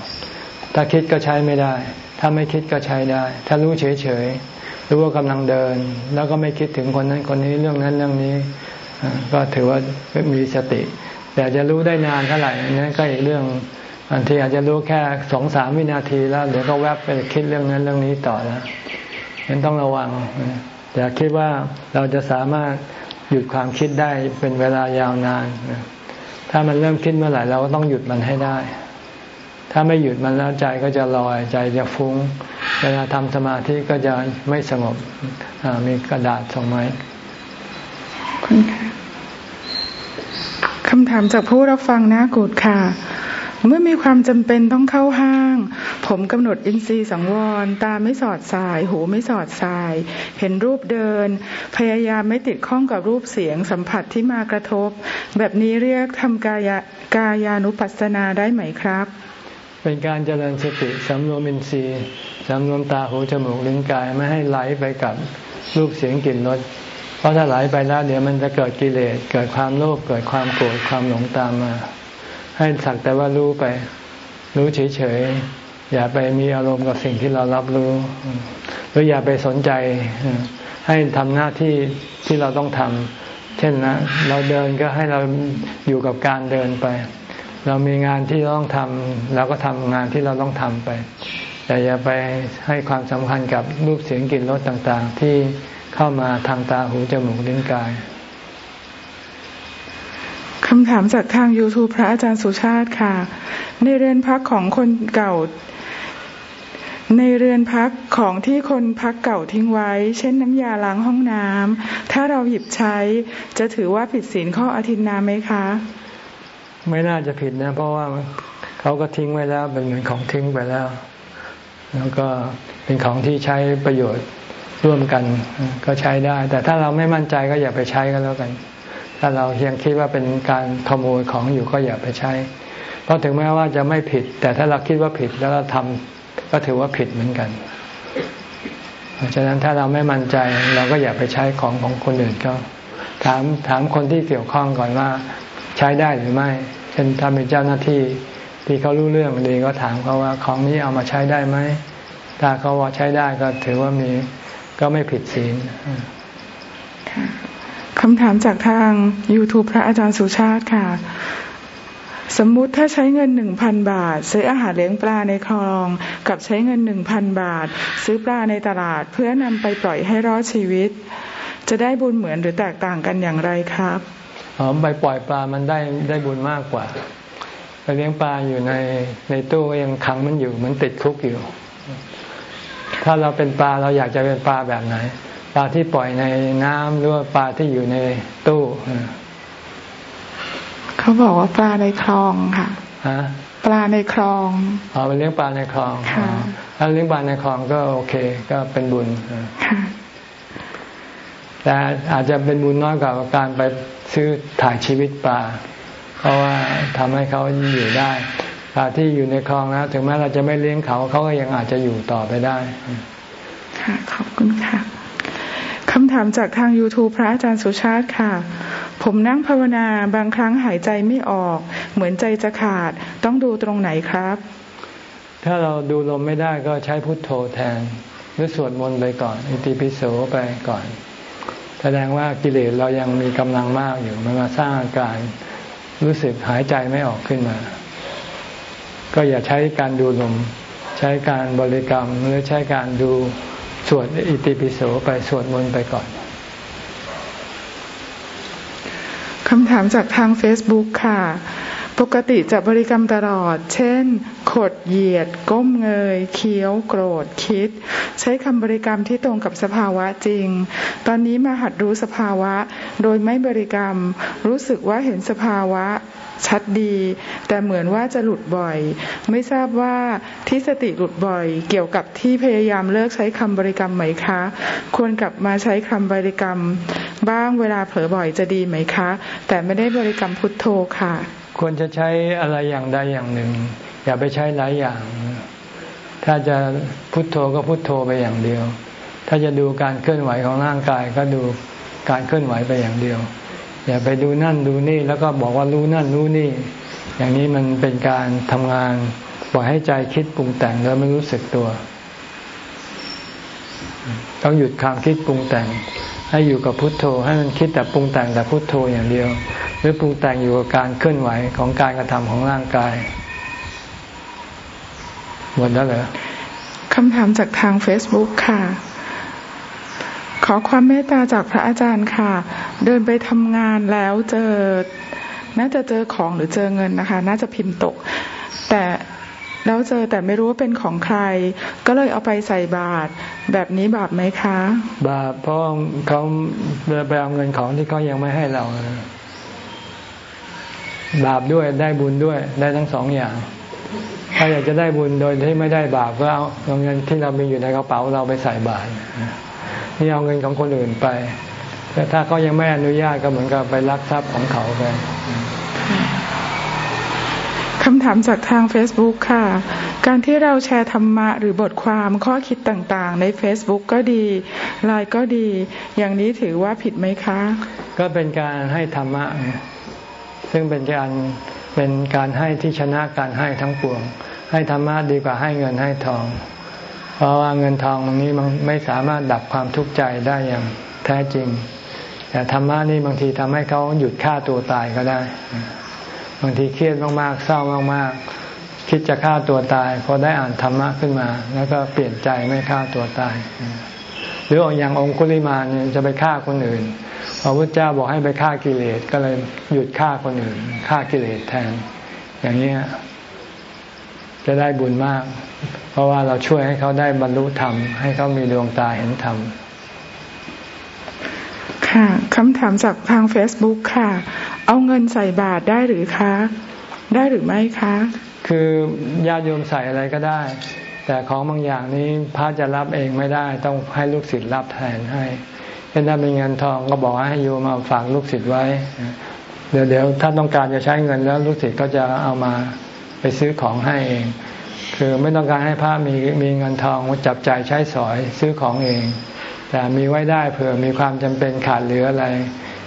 ถ้าคิดก็ใช้ไม่ได้ ถ้าไม่คิดก็ใช้ได้ ถ้ารู้เฉยเฉยรู้ว่ากำลังเดิน แล้วก็ไม่คิดถึงคนนั้นคนนี้เรื่องนั้นเรื่องนี้ ก็ถือว่ามีสติ แต่จะรู้ได้นานเท่าไหร่นั้นก็อีกเรื่องบางทีอาจจะรู้แค่สองสามวินาทีแล้วเดี๋ยวก็แวบไปคิดเรื่องนั้นเรื่องนี้ต่อแล้วมันต้องระวังอย่าคิดว่าเราจะสามารถ หยุดความคิดได้เป็นเวลายาวนาน ถ้ามันเริ่มคิดเมื่อไหร่เราก็ต้องหยุดมันให้ได้ ถ้าไม่หยุดมันแล้วใจก็จะลอยใจจะฟุง้ง เวลาทำสมาธิก็จะไม่สงบมีกระดาษส่งไหมคุณค่ะคำถามจากผู้รับฟังนะกูดค่ะ เมื่อมีความจำเป็นต้องเข้าห้าง ผมกำหนดอินทรีย์สังวร ตาไม่สอดสาย หูไม่สอดสาย เห็นรูปเดิน พยายามไม่ติดข้องกับรูปเสียงสัมผัสที่มากระทบ แบบนี้เรียกทำกายกายานุปัสสนาได้ไหมครับ เป็นการเจริญสติสำรวมอินทรีย์สำรวมตาหูจมูกลิ้นกายไม่ให้ไหลไปกับรูปเสียงกลิ่นรสเพราะถ้าไหลไปแล้วเดี๋ยวมันจะเกิดกิเลสเกิดความโลภเกิดความโกรธความหลงตามมา ให้สักแต่ว่ารู้ไป รู้เฉยๆ อย่าไปมีอารมณ์กับสิ่งที่เรารับรู้ หรืออย่าไปสนใจ ให้ทำหน้าที่ที่เราต้องทำเช่นนะเราเดินก็ให้เราอยู่กับการเดินไป เรามีงานที่เราต้องทำเราก็ทำงานที่เราต้องทำไป แต่อย่าไปให้ความสำคัญกับรูปเสียงกลิ่นรสต่างๆ ที่เข้ามาทางตาหูจมูกลิ้นกายคำถามจากทาง YouTube พระอาจารย์สุชาติค่ะ ในเรือนพักของคนเก่า ในเรือนพักของที่คนพักเก่าทิ้งไว้ เช่นน้ำยาล้างห้องน้ำถ้าเราหยิบใช้ จะถือว่าผิดศีลข้ออธินาไหมคะ ไม่น่าจะผิดนะ เพราะว่าเขาก็ทิ้งไว้แล้วเป็นเหมือนของทิ้งไปแล้ว แล้วก็เป็นของที่ใช้ประโยชน์ร่วมกันก็ใช้ได้ แต่ถ้าเราไม่มั่นใจก็อย่าไปใช้ก็แล้วกัน ถ้าเรายังคิดว่าเป็นการขโมยของอยู่ก็อย่าไปใช้ เพราะถึงแม้ว่าจะไม่ผิด แต่ถ้าเราคิดว่าผิดแล้วเราทำ ก็ถือว่าผิดเหมือนกัน เพราะฉะนั้นถ้าเราไม่มั่นใจเราก็อย่าไปใช้ของของคนอื่นก็ถามถามคนที่เกี่ยวข้องก่อนว่าใช้ได้หรือไม่เช่นถ้าเป็นเจ้าหน้าที่ที่เขารู้เรื่องดีก็ถามเขาว่าของนี้เอามาใช้ได้ไหมถ้าเขาว่าใช้ได้ก็ถือว่ามีก็ไม่ผิดศีลคำถามจากทาง YouTube พระอาจารย์สุชาติค่ะ สมมุติถ้าใช้เงินหนึ่งพันบาท ซื้ออาหารเลี้ยงปลาในคลอง กับใช้เงินหนึ่งพันบาท ซื้อปลาในตลาดเพื่อนำไปปล่อยให้รอดชีวิต จะได้บุญเหมือนหรือแตกต่างกันอย่างไรครับอ๋อไปปล่อยปลามันได้ได้บุญมากกว่า ไปเลี้ยงปลาอยู่ในในตู้ยังขังมันอยู่มันติดคุกอยู่ ถ้าเราเป็นปลาเราอยากจะเป็นปลาแบบไหนปลาที่ปล่อยในน้ำหรือว่าปลาที่อยู่ในตู้ เขาบอกว่าปลาในคลองค่ะปลาในคลองอ๋อไปเลี้ยงปลาในคลองถ้าเลี้ยงปลาในคลองก็โอเค ก็เป็นบุญแต่อาจจะเป็นบุญน้อยกว่าการไปซื้อถ่ายชีวิตปลา เพราะว่าทำให้เขาอยู่ได้ปลาที่อยู่ในคลองนะถึงแม้เราจะไม่เลี้ยงเขาเขาก็ยังอาจจะอยู่ต่อไปได้ค่ะขอบคุณค่ะคำถามจากทาง YouTube พระอาจารย์สุชาติค่ะ ผมนั่งภาวนาบางครั้งหายใจไม่ออก เหมือนใจจะขาด ต้องดูตรงไหนครับ ถ้าเราดูลมไม่ได้ก็ใช้พุทโธแทน หรือสวดมนต์ไปก่อน อิติปิโสไปก่อน แสดงว่ากิเลสเรายังมีกำลังมากอยู่มันมาสร้างอาการรู้สึกหายใจไม่ออกขึ้นมา ก็อย่าใช้การดูลม ใช้การบริกรรมหรือใช้การดูสวดอิติปิโสไปสวดมนต์ไปก่อน คำถามจากทาง Facebook ค่ะ ปกติจะบริกรรมตลอด เช่น ขดเหยียด ก้มเงย เคี้ยว โกรธ คิด ใช้คำบริกรรมที่ตรงกับสภาวะจริง ตอนนี้มาหัดรู้สภาวะ โดยไม่บริกรรม รู้สึกว่าเห็นสภาวะชัดดี แต่เหมือนว่าจะหลุดบ่อย ไม่ทราบว่าที่สติหลุดบ่อย เกี่ยวกับที่พยายามเลิกใช้คำบริกรรมไหมคะ ควรกลับมาใช้คำบริกรรม บ้างเวลาเผลอบ่อยจะดีไหมคะ แต่ไม่ได้บริกรรมพุทโธค่ะ ควรจะใช้อะไรอย่างใดอย่างหนึ่ง อย่าไปใช้หลายอย่าง ถ้าจะพุทโธก็พุทโธไปอย่างเดียว ถ้าจะดูการเคลื่อนไหวของร่างกายก็ดูการเคลื่อนไหวไปอย่างเดียว อย่าไปดูนั่นดูนี่แล้วก็บอกว่ารู้นั่นรู้นี่ อย่างนี้มันเป็นการทำงานปล่อยให้ใจคิดปรุงแต่งแล้วไม่รู้สึกตัว ต้องหยุดความคิดปรุงแต่ง ให้อยู่กับพุทโธ ให้มันคิดแต่ปรุงแต่งแต่พุทโธอย่างเดียว หรือปรุงแต่งอยู่กับการเคลื่อนไหวของการกระทำของร่างกายหมดแล้วเหรอคำถามจากทาง Facebook ค่ะ ขอความเมตตาจากพระอาจารย์ค่ะ เดินไปทำงานแล้วเจอ น่าจะเจอของหรือเจอเงินนะคะ น่าจะพิมพ์ตก แต่ แล้วเจอแต่ไม่รู้ว่าเป็นของใคร ก็เลยเอาไปใส่บาตรแบบนี้บาปไหมคะ บาปเพราะเขาไปเอาเงินของที่เขายังไม่ให้เรา บาปด้วยได้บุญด้วยได้ทั้งสองอย่าง ถ้าอยากจะได้บุญโดยที่ไม่ได้บาปก็เอาเงินที่เรามีอยู่ในกระเป๋าเราไปใส่บาตรนี่เอาเงินของคนอื่นไปแต่ถ้าเขายังไม่อนุญาตก็เหมือนกับไปลักทรัพย์ของเขาไป คำถามจากทาง Facebook ค่ะ การที่เราแชร์ธรรมะหรือบทความข้อคิดต่างๆ ใน Facebook ก็ดีไลน์ก็ดี อย่างนี้ถือว่าผิดไหมคะ ก็เป็นการให้ธรรมะ ซึ่งเป็นการเป็นการให้ที่ชนะการให้ทั้งปวง ให้ธรรมะดีกว่าให้เงินให้ทอง เพราะว่าเงินทองตรงนี้มันไม่สามารถดับความทุกข์ใจได้อย่างแท้จริง แต่ธรรมะนี่บางทีทำให้เขาหยุดฆ่าตัวตายก็ได้ บางทีเครียดมากๆเศร้ามากๆ คิดจะฆ่าตัวตาย พอได้อ่านธรรมะขึ้นมา แล้วก็เปลี่ยนใจไม่ฆ่าตัวตาย หรืออย่างองคุลิมาเนี่ยจะไปฆ่าคนอื่นพระพุทธเจ้าบอกให้ไปฆ่ากิเลสก็เลยหยุดฆ่าคนอื่นฆ่ากิเลสแทน อย่างนี้จะได้บุญมาก เพราะว่าเราช่วยให้เขาได้บรรลุธรรม ให้เขามีดวงตาเห็นธรรมค่ะคำถามจากทาง Facebook ค่ะ เอาเงินใส่บาตรได้หรือคะ ได้หรือไม่คะ คือญาติโยมใส่อะไรก็ได้ แต่ของบางอย่างนี้พระจะรับเองไม่ได้ ต้องให้ลูกศิษย์รับแทนให้เช่นถ้ามีเงินทองก็บอกให้โยมมาฝากลูกศิษย์ไว้ เดี๋ยวเดี๋ยวถ้าต้องการจะใช้เงินแล้วลูกศิษย์ก็จะเอามาไปซื้อของให้เอง คือไม่ต้องการให้พระมีมีเงินทองจับจ่ายใช้สอยซื้อของเอง แต่มีไว้ได้เผื่อมีความจำเป็นขาดเหลืออะไร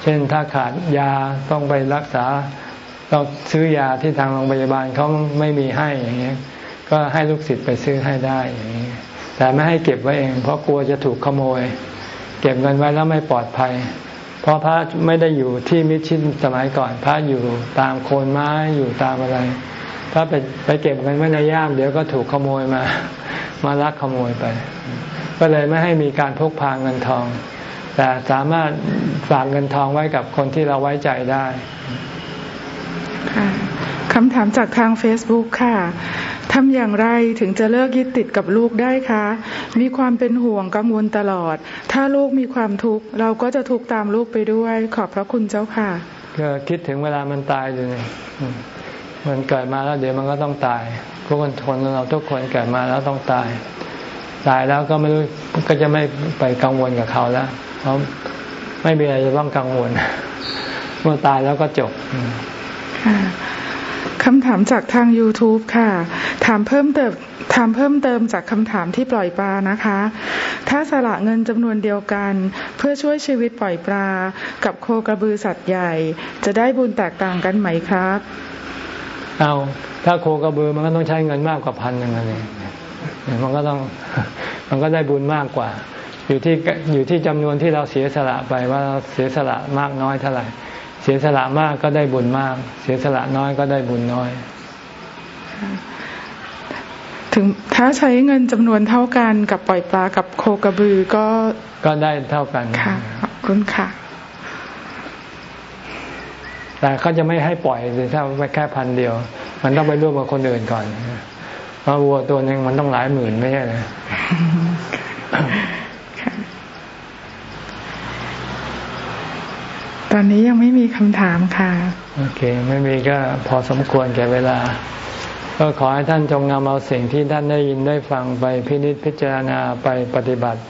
เช่นถ้าขาดยาต้องไปรักษาต้องซื้อยาที่ทางโรงพยาบาลเขาไม่มีให้อย่างเงี้ยก็ให้ลูกศิษย์ไปซื้อให้ได้อย่างนี้แต่ไม่ให้เก็บไว้เอง เพราะกลัวจะถูกขโมย เก็บเงินไว้แล้วไม่ปลอดภัย เพราะพระไม่ได้อยู่ที่มิชินสมัยก่อน พระอยู่ตามโคนไม้อยู่ตามอะไร ถ้าไปไปเก็บเงินไว้ในย่าม เดี๋ยวก็ถูกขโมยมา มาลักขโมยไป ก็เลยไม่ให้มีการพกพาเงินทอง แต่สามารถฝากเงินทองไว้กับคนที่เราไว้ใจได้ค่ะคำถามจากทาง Facebook ค่ะทำอย่างไรถึงจะเลิกยึดติดกับลูกได้คะ มีความเป็นห่วงกังวลตลอด ถ้าลูกมีความทุกข์เราก็จะทุกข์ตามลูกไปด้วย ขอบพระคุณเจ้าค่ะก็คิดถึงเวลามันตายอยู่นี่มันเกิดมาแล้วเดี๋ยวมันก็ต้องตายทุกคนทนเราทุกคนเกิดมาแล้วต้องตาย ตายแล้วก็ไม่รู้ก็จะไม่ไปกังวลกับเขาแล้ว เพราะไม่มีอะไรจะต้องกังวล เมื่อตายแล้วก็จบคำถามจากทาง YouTube ค่ะ ถามเพิ่มเติมถามเพิ่มเติมจากคำถามที่ปล่อยปลานะคะ ถ้าสละเงินจำนวนเดียวกัน เพื่อช่วยชีวิตปล่อยปลา กับโคกระบือสัตว์ใหญ่ จะได้บุญแตกต่างกันไหมครับ เอาถ้าโคกระบือมันก็ต้องใช้เงินมากกว่าพันหนึ่งนั่นเองมันก็ต้องมันก็ได้บุญมากกว่า อยู่ที่อยู่ที่จำนวนที่เราเสียสละไปว่าเราเสียสละมากน้อยเท่าไหร่ เสียสละมากก็ได้บุญมาก เสียสละน้อยก็ได้บุญน้อย ถึงถ้าใช้เงินจำนวนเท่ากันกับปล่อยปลากับโคกระบือก็ก็ได้เท่ากันค่ะขอบคุณค่ะ แต่เขาจะไม่ให้ปล่อยเลยถ้าไปแค่พันเดียว มันต้องไปร่วมกับคนอื่นก่อนเพราะวัวตัวหนึ่งมันต้องหลายหมื่นไม่ใช่เลย ตอนนี้ยังไม่มีคำถามค่ะ โอเค ไม่มีก็พอสมควรแก่เวลา ก็ขอให้ท่านจงนำเอาสิ่งที่ท่านได้ยินได้ฟังไปพินิจพิจารณาไปปฏิบัติ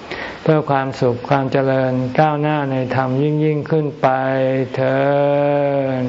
เพื่อความสุขความเจริญก้าวหน้าในธรรมยิ่งยิ่งขึ้นไปเถิด